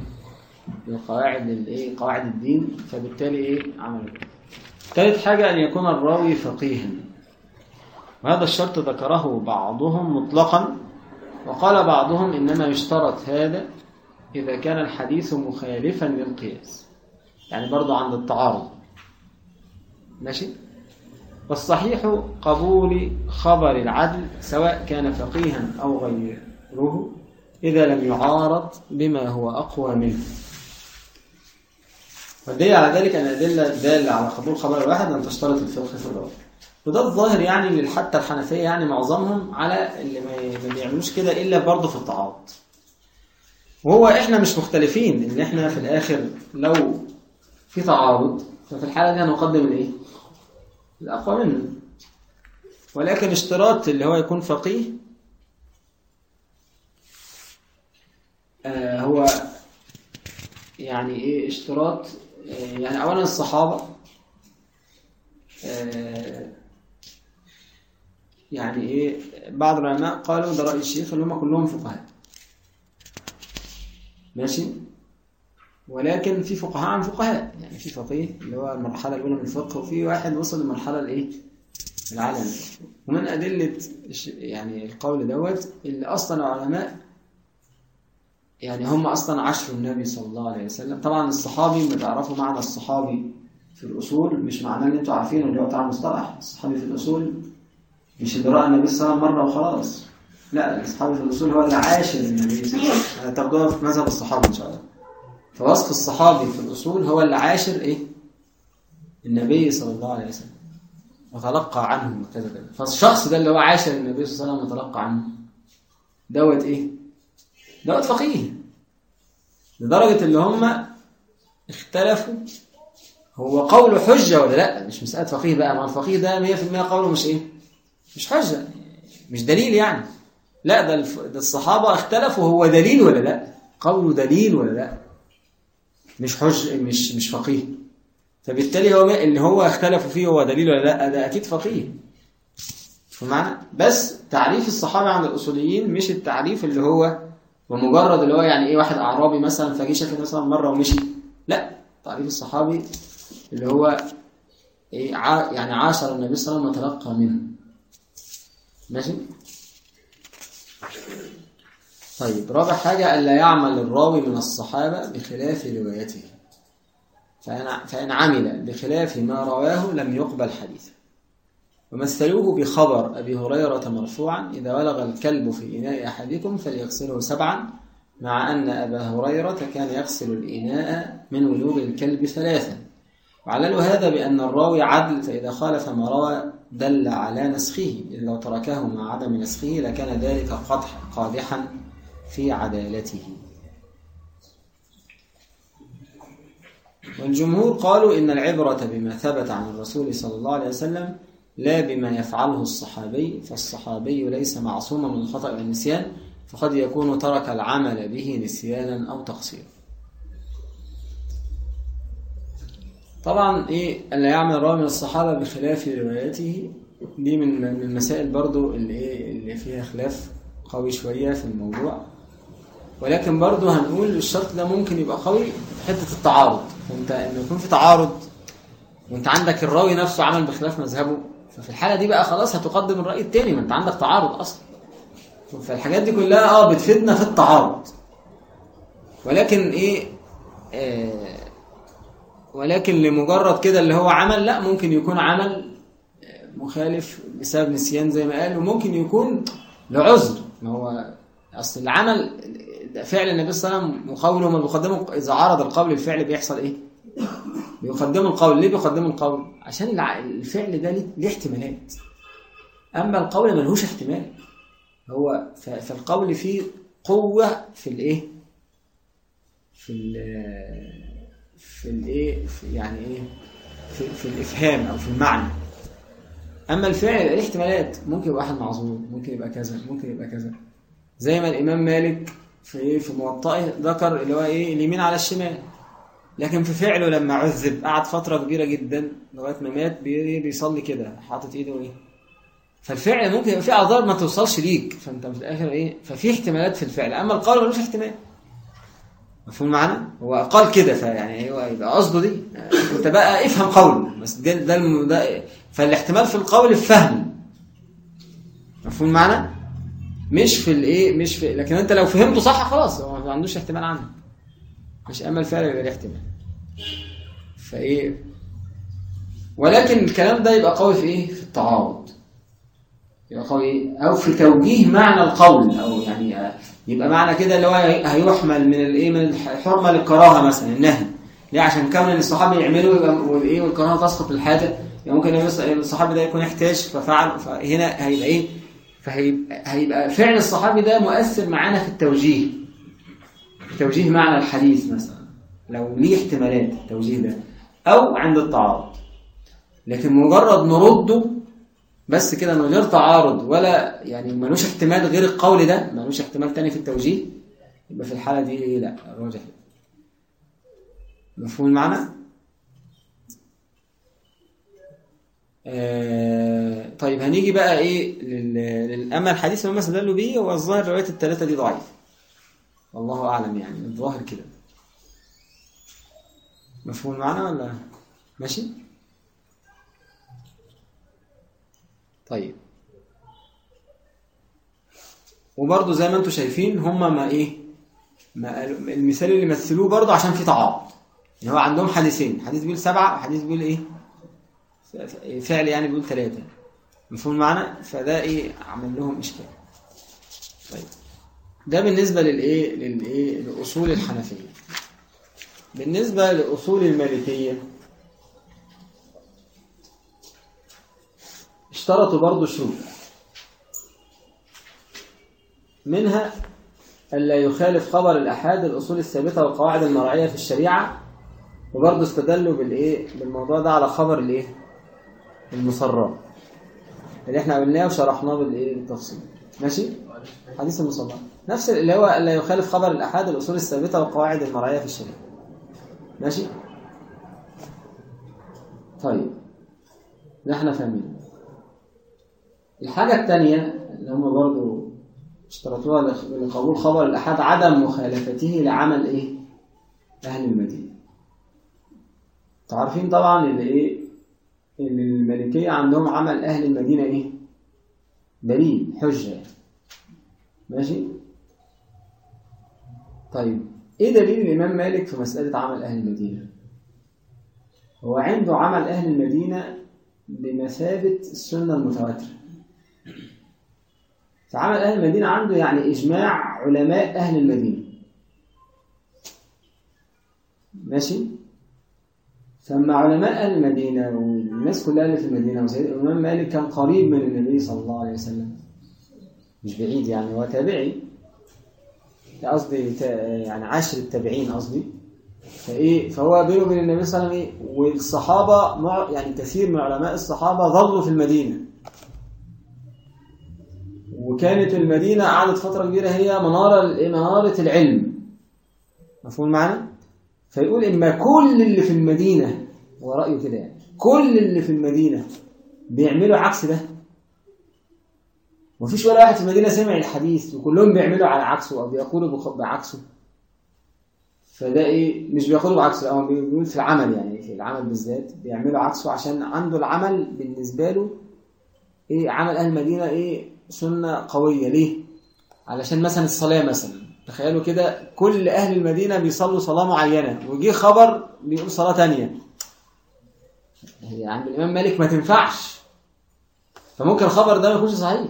للقواعد للإيه؟ قواعد الدين. فبالتالي إيه؟ عملوا. ثالث حاجة أن يكون الراوي فقيها وهذا الشرط ذكره بعضهم مطلقا؟ وقال بعضهم إنما يشترط هذا إذا كان الحديث مخالفا للقياس. يعني برضه عند التعارض. ماشي؟ والصحيح قبول خبر العدل سواء كان فقيها أو غيره إذا لم يعارض بما هو أقوى منه. والدليل على ذلك أن الأدلة الدالة على قبول خبر الواحد أن تشترط الفقه في الراوي وده الظاهر يعني حتى الحنفية يعني معظمهم على اللي ما- بيعملوش كده إلا برضه في التعارض. وهو إحنا مش مختلفين إن إحنا في الآخر لو في تعارض ففي الحالة دي هنقدم الإيه؟ الأقوى منه. ولكن اشتراط اللي هو يكون فقيه آه هو يعني إيه؟ اشتراط يعني اولا الصحابة آه يعني إيه بعض العلماء قالوا ده رأي الشيخ اللي هم كلهم فقهاء. ماشي؟ ولكن في فقهاء عن فقهاء. يعني في فقيه اللي هو المرحلة الأولى من الفقه وفي واحد وصل للمرحلة الإيه؟ العالم. ومن أدلة يعني القول دوت اللي أصلا العلماء يعني هم أصلا عاشروا النبي صلى الله عليه وسلم. طبعا الصحابي ما تعرفوا معنى الصحابي في الأصول مش معناه اللي أنتوا عارفينه اللي هو بتاع المصطلح. الصحابي في الأصول مش اللي رأى النبي صلى الله عليه وسلم مرة وخلاص. لا الصحابي في الأصول هو اللي عاشر النبي صلى الله عليه وسلم. هتاخدوها في مذهب الصحابة إن شاء الله. فوصف الصحابي في الأصول هو اللي عاشر إيه؟ النبي صلى الله عليه وسلم. وتلقى عنه وكذا كذا. فالشخص ده اللي هو عاش النبي صلى الله عليه وسلم وتلقى عنه. دوت إيه دوت فقيه. لدرجة اللي هم اختلفوا. هو قوله حجة ولا لأ؟ مش مسألة فقيه بقى. ما الفقيه ده 100% قوله مش إيه؟ مش حجة. مش دليل يعني. لأ ده, الف... ده الصحابة اختلفوا. هو دليل ولا لأ؟ قوله دليل ولا لأ؟ مش حج مش مش فقيه. فبالتالي هو اللي هو اختلفوا فيه هو دليل ولا لأ؟ ده أكيد فقيه. فمعنى بس تعريف الصحابة عند الأصوليين مش التعريف اللي هو بمجرد اللي هو يعني إيه واحد أعرابي مثلا فجي شاف مثلا مرة ومشي. لا تعريف الصحابي اللي هو إيه ع... يعني عاشر النبي صلى الله عليه وسلم وتلقى منه. ماشي؟ طيب رابع حاجة ألا يعمل الراوي من الصحابة بخلاف روايته. فإن, فإن عمل بخلاف ما رواه لم يقبل حديثه. ومثلوه بخبر أبي هريرة مرفوعا إذا ولغ الكلب في إناء أحدكم فليغسله سبعا مع أن أبا هريرة كان يغسل الإناء من ولوغ الكلب ثلاثا. وعللوا هذا بأن الراوي عدل فإذا خالف ما روى دل على نسخه. إذ لو تركه مع عدم نسخه لكان ذلك قدح قادحا في عدالته. والجمهور قالوا إن العبرة بما ثبت عن الرسول صلى الله عليه وسلم لا بما يفعله الصحابي فالصحابي ليس معصوما من الخطأ والنسيان فقد يكون ترك العمل به نسيانا أو تقصيرا. طبعا إيه اللي يعمل راوي من الصحابة بخلاف رواياته دي من المسائل برضو اللي إيه اللي فيها خلاف قوي شوية في الموضوع. ولكن برضو هنقول الشرط ده ممكن يبقى قوي في حتة التعارض. فانت ان يكون في تعارض وأنت عندك الراوي نفسه عمل بخلاف مذهبه ففي الحالة دي بقى خلاص هتقدم الرأي التاني ما انت عندك تعارض أصلا. فالحاجات دي كلها آه بتفيدنا في التعارض. ولكن إيه آه ولكن لمجرد كده اللي هو عمل لا ممكن يكون عمل مخالف بسبب نسيان زي ما قال وممكن يكون لعذر. ما هو أصل العمل فعل النبي صلى الله عليه وسلم وقوله ما بيقدمه إذا عرض القول الفعل بيحصل إيه؟ بيقدموا القول. ليه بيقدموا القول؟ عشان الفعل ده ليه احتمالات. أما القول ملهوش احتمال. هو فالقول فيه قوة في الإيه؟ في في الإيه؟ يعني إيه؟ في, في الإفهام أو في المعنى. أما الفعل يبقى له احتمالات ممكن يبقى واحد معذور ممكن يبقى كذا ممكن يبقى كذا. زي ما الإمام مالك في في موطئه ذكر اللي هو إيه؟ اليمين على الشمال. لكن في فعله لما عذب قعد فترة كبيرة جدا لغاية ما مات بيصلي كده حاطط إيده إيه. فالفعل ممكن يبقى أعذار ما توصلش ليك. فأنت في الآخر إيه ففي احتمالات في الفعل. أما القول ملوش احتمال. مفهوم معنا هو قال كده فيعني هو يبقى قصده دي. انت بقى افهم قوله بس ده ده, فالاحتمال في القول الفهم. مفهوم معنا مش في الايه مش في لكن أنت لو فهمته صح خلاص هو ما عندوش احتمال عنه. مش اما الفعل يبقى له احتمال. فإيه؟ ولكن الكلام ده يبقى قوي في إيه؟ في التعارض. يبقى قوي أو في توجيه معنى القول أو يعني يبقى معنى كده اللي هو هيحمل من الايه من الحرمه للكراهة مثلا النهي. ليه؟ عشان كون الصحابي يعملوا يبقى والايه والكراهة تسقط الحاجة يعني ممكن الصحابي ده يكون احتاج ففعل فهنا هيبقى إيه؟ فهيبقى هيبقى فعل الصحابي ده مؤثر معانا في التوجيه. توجيه معنى الحديث مثلا. لو ليه احتمالات التوجيه ده. أو عند التعارض. لكن مجرد نرده بس كده من غير تعارض ولا يعني ملوش احتمال غير القول ده ملوش احتمال تاني في التوجيه يبقى في الحالة دي لا الراجح مفهوم المعنى؟ آه طيب هنيجي بقى إيه للأما الحديث هم استدلوا بيه هو الظاهر رواية الثلاثة دي ضعيف. والله أعلم يعني الظاهر كده. مفهوم المعنى ولا؟ ماشي؟ طيب. وبرضه زي ما أنتم شايفين هم ما إيه؟ ما المثال اللي مثلوه برضه عشان في تعارض. يعني هو عندهم حديثين حديث بيقول سبعة وحديث بيقول إيه؟ فعل يعني بيقول ثلاثة مفهوم معنا فده إيه؟ عمل لهم إشكال. طيب. ده بالنسبة للإيه؟ للإيه؟ لأصول الحنفية. بالنسبة لأصول المالكية اشترطوا برضو شروط. منها ألا يخالف خبر الأحاد الأصول الثابتة والقواعد المرعية في الشريعة وبرضه استدلوا بالإيه؟ بالموضوع ده على خبر الإيه؟ المصرات اللي إحنا قلناه وشرحناه بالإيه؟ بالتفصيل. ماشي؟ حديث المصرات نفس اللي هو ألا يخالف خبر الأحاد الأصول الثابتة والقواعد المرعية في الشريعة ماشي طيب ده إحنا فاهمين الحاجة الثانية اللي هم برضو اشترطوها لقبول خبر الأحد عدم مخالفته لعمل إيه؟ أهل المدينة. تعرفين طبعا إن إيه؟ إن المالكية عندهم عمل أهل المدينة إيه؟ دليل حجة. ماشي؟ طيب إيه دليل الإمام مالك في مسألة عمل أهل المدينة؟ هو عنده عمل أهل المدينة بمثابة السنة المتواترة. فعمل أهل المدينة عنده يعني إجماع علماء أهل المدينة ماشي فما علماء أهل المدينة والناس كلها اللي في المدينة وسيد الإمام مالك كان قريب من النبي صلى الله عليه وسلم مش بعيد يعني هو تابعي قصدي يعني عاشر التابعين قصدي. فإيه فهو بينه وبين النبي صلى الله عليه وسلم إيه والصحابة يعني كثير من علماء الصحابة ظلوا في المدينة. وكانت المدينة قعدت فترة كبيرة هي منارة منارة العلم. مفهوم معنا؟ فيقول إما كل اللي في المدينة هو رأيه كده يعني كل اللي في المدينة بيعملوا عكس ده. مفيش ولا واحد في المدينة سمع الحديث وكلهم بيعملوا على عكسه أو بيقولوا بعكسه. فده إيه مش بيقولوا بعكسه أو بيقول في العمل يعني في العمل بالذات بيعملوا عكسه عشان عنده العمل بالنسبة له إيه عمل أهل المدينة إيه سنة قوية. ليه؟ علشان مثلا الصلاة مثلا. تخيلوا كده كل أهل المدينة بيصلوا صلاة معينة وجي خبر بيقول صلاة تانية. هي عند الإمام مالك ما تنفعش. فممكن الخبر ده ما يكونش صحيح.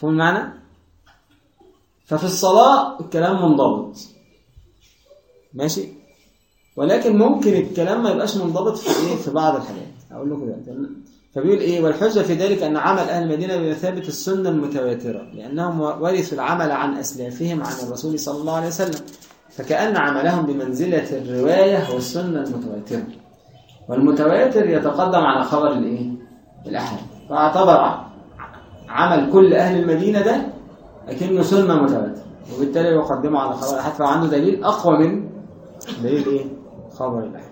فهم المعنى؟ ففي الصلاة الكلام منضبط. ماشي؟ ولكن ممكن الكلام ما يبقاش منضبط في إيه؟ في بعض الحاجات. أقول لكم دلوقتي. فبيقول إيه؟ والحجة في ذلك أن عمل أهل المدينة بمثابه السنة المتواترة. لأنهم ورثوا العمل عن أسلافهم عن الرسول صلى الله عليه وسلم. فكأن عملهم بمنزلة الرواية والسنة المتواترة. والمتواتر يتقدم على خبر الإيه؟ الأحد. فاعتبر عمل كل أهل المدينة ده لكنه سنة متواترة وبالتالي يقدمه على خبر الأحد فعنده دليل أقوى من دليل إيه؟ خبر الأحد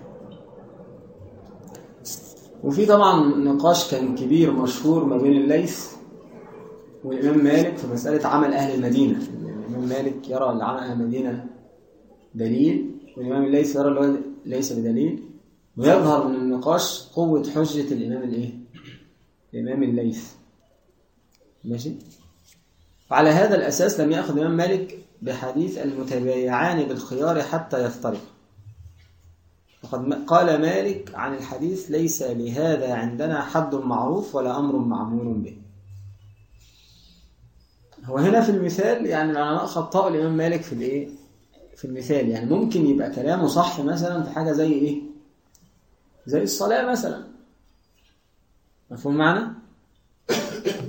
وفي طبعا نقاش كان كبير مشهور ما بين الليث والإمام مالك في مسألة عمل أهل المدينة. الإمام مالك يرى أن عمل أهل المدينة دليل والإمام الليث يرى هو ليس بدليل. ويظهر من النقاش قوة حجة الإمام الإيه؟ الإمام الليث. ماشي؟ وعلى هذا الأساس لم يأخذ الإمام مالك بحديث المتبايعان بالخيار حتى يفترق وقد قال مالك عن الحديث ليس لهذا عندنا حد معروف ولا أمر معمول به هو هنا في المثال يعني العلماء خطأوا الإمام مالك في الإيه؟ في المثال يعني ممكن يبقى كلامه صح مثلا في حاجة زي إيه؟ زي الصلاة مثلا مفهوم معنى؟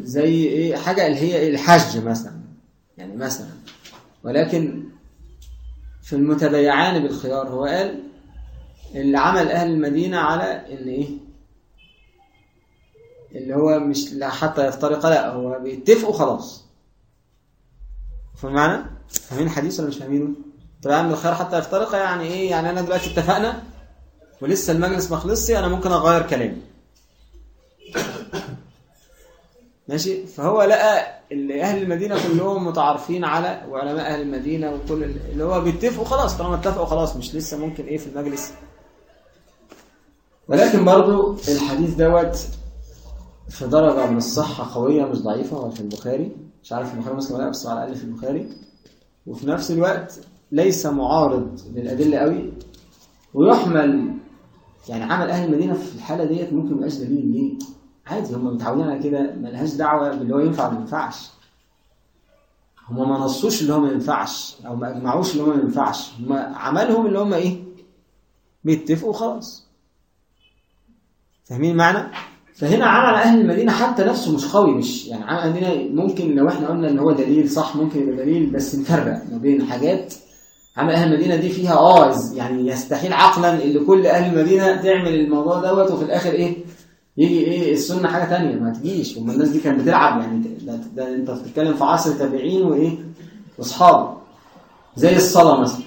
زي إيه؟ حاجة اللي هي الحج مثلا يعني مثلا ولكن في المتبايعان بالخيار هو قال اللي عمل أهل المدينة على إن إيه؟ اللي هو مش لا حتى يفترق لا هو بيتفقوا خلاص فاهم معنى؟ فاهمين الحديث ولا مش فاهمينه؟ تمام بالخير حتى يفترق يعني إيه؟ يعني أنا دلوقتي اتفقنا ولسه المجلس ما خلصش أنا ممكن أغير كلامي. ماشي؟ فهو لقى اللي أهل المدينة كلهم متعارفين على وعلماء أهل المدينة وكل اللي هو بيتفقوا خلاص طالما اتفقوا خلاص مش لسه ممكن إيه في المجلس. ولكن برضو الحديث دوت في درجة من الصحة قوية مش ضعيفة هو في البخاري مش عارف البخاري مسلم ولا لأ بس على الأقل في البخاري وفي نفس الوقت ليس معارض للأدلة قوي ويحمل يعني عمل أهل المدينة في الحالة ديت ممكن ما يبقاش دليل ليه؟ عادي هم متعودين على كده ملهاش دعوة باللي هو ينفع ما ينفعش. هم ما نصوش اللي هو ما ينفعش أو ما أجمعوش اللي هو ما ينفعش، هم عملهم اللي هم إيه؟ بيتفقوا خلاص. فاهمين المعنى؟ فهنا عمل أهل المدينة حتى نفسه مش قوي مش يعني عمل أهل المدينة ممكن لو إحنا قلنا إن هو دليل صح ممكن يبقى دليل بس نفرق ما بين حاجات عمل أهل المدينة دي فيها آه يعني يستحيل عقلا إن كل أهل المدينة تعمل الموضوع دوت وفي الآخر إيه يجي إيه السنة حاجة تانية ما تجيش. هم الناس دي كانت بتلعب يعني ده, ده أنت بتتكلم في عصر تابعين وإيه؟ وأصحابه. زي الصلاة مثلا.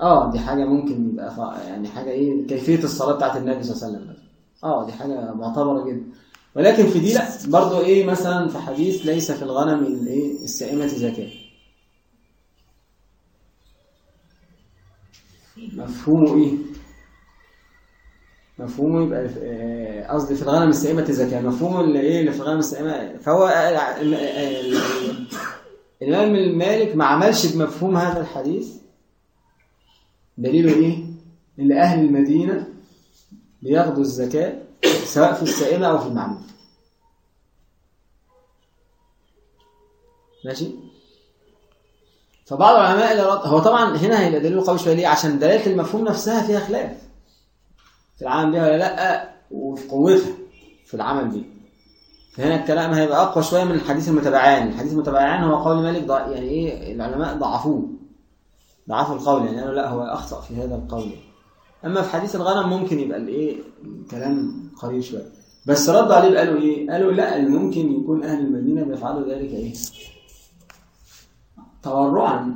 آه دي حاجة ممكن يبقى يعني حاجة إيه؟ كيفية الصلاة بتاعت النبي صلى الله عليه وسلم آه دي حاجة معتبرة جدا. ولكن في دي لأ برضه إيه مثلا في حديث ليس في الغنم الإيه؟ السائمة زكاة. مفهومه إيه؟ مفهومه يبقى آه، قصدي في الغنم السائمة زكاة مفهومه اللي إيه اللي في الغنم السائمة فهو ال- ال- الإمام المالك ما عملش بمفهوم هذا الحديث دليله إيه؟ إن أهل المدينة بياخدوا الزكاة سواء في السائمة أو في المعمول ماشي؟ فبعض العلماء. هو طبعا هنا هيبقى دليله قوي شوية ليه؟ عشان دلالة المفهوم نفسها فيها خلاف في العمل بيها ولا لأ وفي قوتها في العمل بيها. فهنا الكلام هيبقى أقوى شوية من الحديث المتبعان. الحديث المتبعان هو قول مالك. يعني إيه العلماء ضعفوه. ضعفوا القول يعني قالوا لأ هو أخطأ في هذا القول. أما في حديث الغنم ممكن يبقى الايه الكلام قريب شوية. بس ردوا عليه قالوا إيه قالوا لأ ممكن يكون أهل المدينة بيفعلوا ذلك إيه؟ تورعا.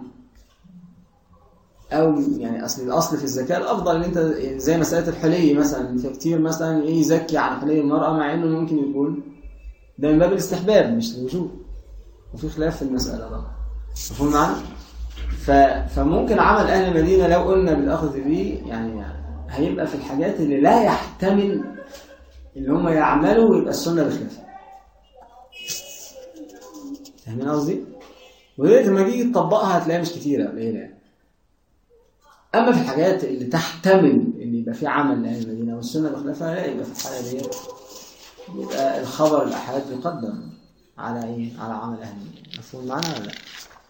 أو يعني أصل الأصل في الزكاة الأفضل إن أنت يعني زي مسألة الحلي مثلا في كتير مثلا إيه يزكي عن حلي المرأة مع إنه ممكن يكون ده من باب الاستحباب مش الوجوب. وفي خلاف في المسألة ده. مفهوم معنا ف... فممكن عمل أهل المدينة لو قلنا بالأخذ به يعني هيبقى في الحاجات اللي لا يحتمل ان هم يعملوا ويبقى السنة بخلافها فاهمين قصدي؟ ودلوقتي لما تيجي تطبقها هتلاقيها مش كتيرة قليلة يعني. أما في الحاجات اللي تحتمل إن يبقى في عمل لأهل المدينة والسنة بخلافها لا يبقى في الحالة ديت يبقى الخبر الاحاد يقدم على إيه؟ على عمل أهل المدينة مفهوم معنا ولا لا؟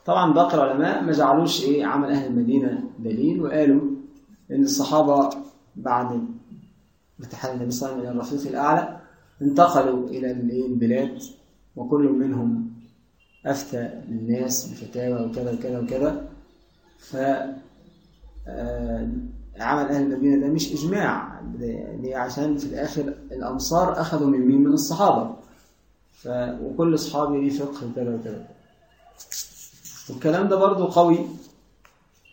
طبعا باقي العلماء ما جعلوش إيه عمل أهل المدينة دليل وقالوا إن الصحابة بعد ارتحال النبي صلى الله عليه وسلم إلى الرفيق الأعلى انتقلوا إلى؟ البلاد وكل منهم أفتى للناس بفتاوى وكذا وكذا وكذا ف عمل أهل المدينة ده مش إجماع. ليه عشان في الآخر الأمصار أخذوا من مين؟ من الصحابة. ف... وكل صحابي ليه فقه وكذا وكذا. والكلام ده برضو قوي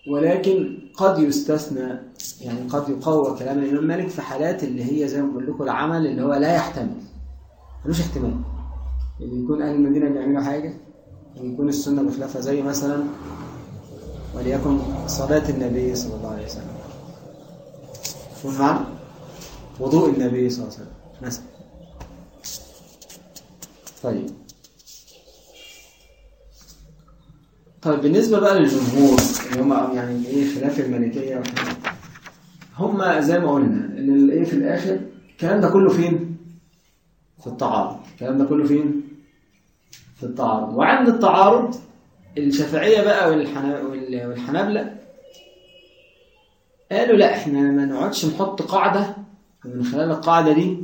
ولكن قد يستثنى يعني قد يقوى كلام الإمام مالك في حالات اللي هي زي ما بقول لكم العمل اللي هو لا يحتمل. ملوش احتمال. اللي يكون أهل المدينة بيعملوا حاجة ويكون السنة بخلافها زي مثلا وليكن صلاة النبي صلى الله عليه وسلم. مفهوم معنا؟ وضوء النبي صلى الله عليه وسلم. مثلا. طيب. طيب بالنسبة بقى للجمهور اللي هم يعني إيه خلاف المالكية وكده. هم زي ما قلنا إن الايه في الآخر الكلام ده كله فين؟ في التعارض. الكلام ده كله فين؟ في التعارض. وعند التعارض الشافعية بقى والحنا... وال- والحنابلة قالوا لا إحنا ما نقعدش نحط قاعدة ومن خلال القاعدة دي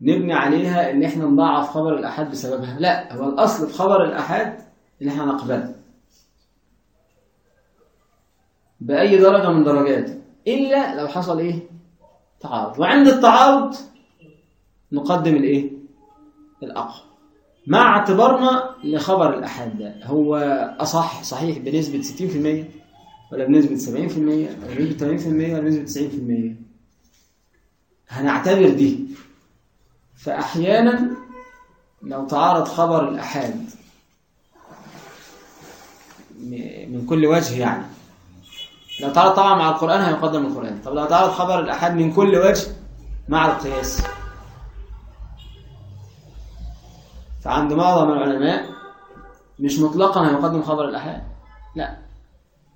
نبني عليها إن إحنا نضاعف خبر الأحاد بسببها. لا هو الأصل في خبر الأحاد إن إحنا نقبله بأي درجة من درجاته إلا لو حصل إيه؟ تعارض. وعند التعارض نقدم الإيه؟ الأقوى مع اعتبارنا لخبر الأحاد ده هو أصح صحيح بنسبة 60% ولا بنسبة 70% ولا بنسبة 80% ولا بنسبة 90% هنعتبر دي. فأحيانا لو تعارض خبر الأحاد من كل وجه يعني. لو تعارض طبعا مع القرآن هيقدم القرآن. طب لو تعارض خبر الأحاد من كل وجه مع القياس. فعند معظم العلماء مش مطلقا هيقدم خبر الأحاد. لا.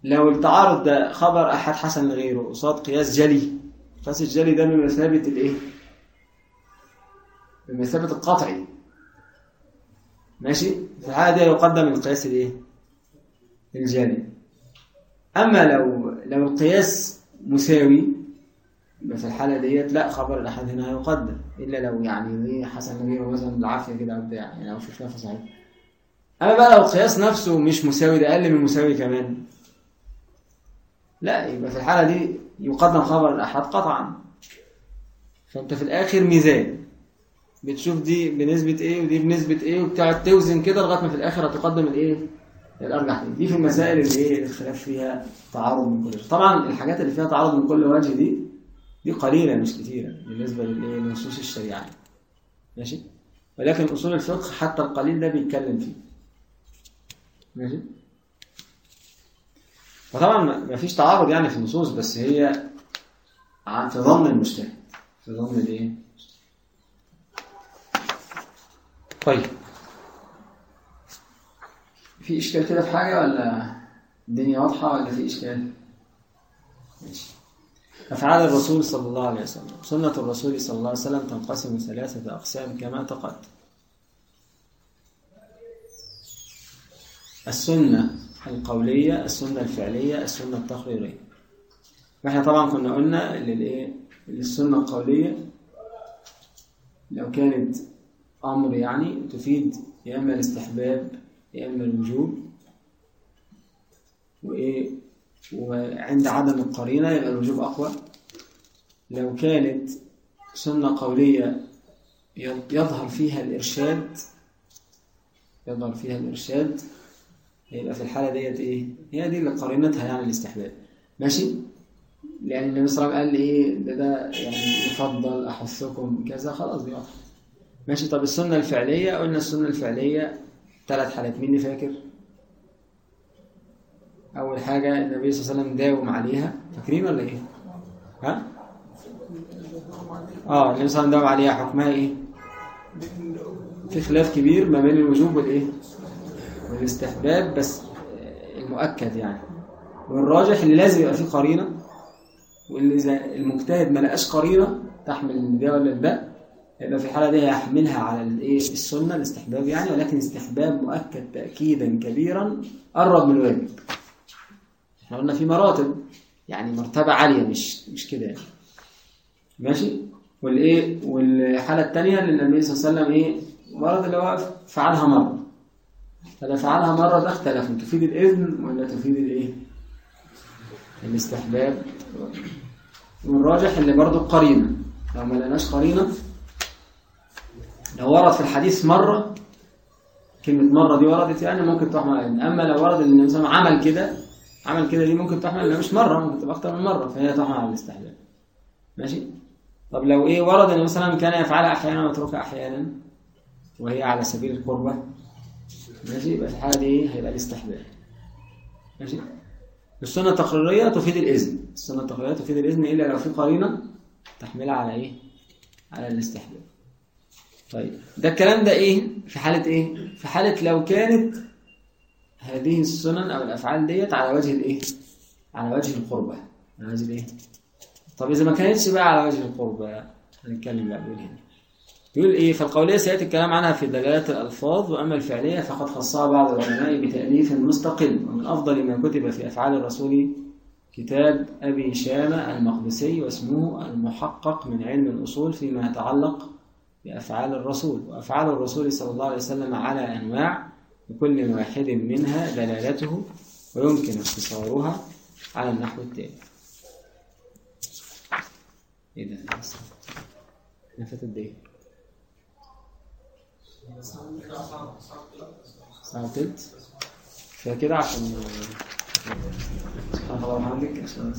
لو التعارض ده خبر أحد حسن لغيره قصاد قياس جلي. قياس الجلي ده بمثابة الإيه؟ بمثابة القطعي. ماشي؟ في الحالة دي يقدم القياس الإيه؟ الجلي. أما لو لو القياس مساوي في الحالة ديت لا خبر الأحد هنا هيقدم إلا لو يعني إيه حسن غيره مثلا بالعافية كده أو بتاع يعني لو في خلاف صحيح أما بقى لو القياس نفسه مش مساوي ده أقل من مساوي كمان. لا يبقى في الحالة دي يقدم خبر الأحد قطعا. فأنت في الآخر ميزان. بتشوف دي بنسبة إيه ودي بنسبة إيه وبتقعد توزن كده لغاية ما في الآخر هتقدم الإيه؟ الأرجح دي. دي في المسائل اللي إيه الخلاف فيها تعارض من كل وجه طبعا الحاجات اللي فيها تعارض من كل وجه دي دي قليلة مش كتيرة بالنسبة لنصوص الشريعة. ماشي؟ ولكن أصول الفقه حتى القليل ده بيتكلم فيه. ماشي؟ وطبعا ما فيش تعارض يعني في النصوص بس هي في ظن المجتهد في ظن الإيه؟ طيب. في إشكال كده في حاجة ولا الدنيا واضحة ولا في إشكال؟ ماشي. أفعال الرسول صلى الله عليه وسلم. سنة الرسول صلى الله عليه وسلم تنقسم ثلاثة أقسام كما تقدم. السنة القولية السنة الفعلية السنة التقريرية. وإحنا طبعا كنا قلنا للسنة القولية لو كانت أمر يعني تفيد يا إما الاستحباب يا إما الوجوب. وإيه؟ وعند عدم القرينة يبقى الوجوب أقوى لو كانت سنة قولية يظهر فيها الإرشاد يظهر فيها الإرشاد يبقى في الحالة ديت إيه؟ هي دي اللي قرينتها يعني الاستحباب ماشي؟ لأن النبي صلى الله عليه وسلم قال إيه ده, ده يعني يفضل أحثكم كذا خلاص دي ماشي طب السنة الفعلية قلنا السنة الفعلية ثلاث حالات مين اللي فاكر؟ أول حاجة النبي صلى الله عليه وسلم داوم عليها فاكرين ولا إيه؟ ها؟ آه النبي صلى الله عليه وسلم داوم عليها حكمها إيه؟ في خلاف كبير ما بين الوجوب والإيه؟ والاستحباب بس المؤكد يعني والراجح اللي لازم يبقى فيه قرينة واللي إذا المجتهد ما لقاش قرينة تحمل ده ولا ده يبقى في الحالة دي هيحملها على الإيه السنة الاستحباب يعني ولكن استحباب مؤكد تأكيدا كبيرا قرب من الواجب إحنا قلنا في مراتب. يعني مرتبة عالية مش مش كده يعني. ماشي؟ والإيه؟ والحالة الثانية اللي النبي صلى الله عليه وسلم إيه؟ ورد اللي هو فعلها مرة. فلو فعلها مرة ده اختلف. تفيد الإذن ولا تفيد الإيه؟ الاستحباب. والراجح اللي برضه قرينة. لو ما لقناش قرينة لو ورد في الحديث مرة كلمة مرة دي وردت يعني ممكن تحمل على الإذن. أما لو ورد النبي صلى الله عليه وسلم عمل كده عمل كده دي ممكن تحمل مش مرة ممكن تبقى أكتر من مرة فهي تحمل على الاستحباب ماشي؟ طب لو إيه ورد عليه وسلم كان يفعلها أحيانا ويتركها أحيانا وهي على سبيل القربة ماشي يبقى في الحالة دي هيبقى الاستحباب ماشي السنة التقريرية تفيد الإذن السنة التقريرية تفيد الإذن إلا لو في قرينة تحملها على إيه؟ على الاستحباب طيب ده الكلام ده إيه؟ في حالة إيه؟ في حالة لو كانت هذه السنن أو الأفعال ديت على وجه الإيه؟ على وجه القربة على وجه الإيه؟ طب إذا ما كانتش بقى على وجه القربة هنتكلم بقى بيقول هنا يقول إيه فالقولية سيأتي الكلام عنها في دلالات الألفاظ وأما الفعلية فقد خصها بعض العلماء بتأليف مستقل ومن افضل ما كتب في أفعال الرسول كتاب أبي شامة المقدسي واسمه المحقق من علم الأصول فيما يتعلق بأفعال الرسول وأفعال الرسول صلى الله عليه وسلم على أنواع لكل واحد منها دلالته ويمكن اختصارها على النحو التالي. إيه ده؟ دقيقه ساعة وتلت فكده عشان سبحان الله وبحمدك عشان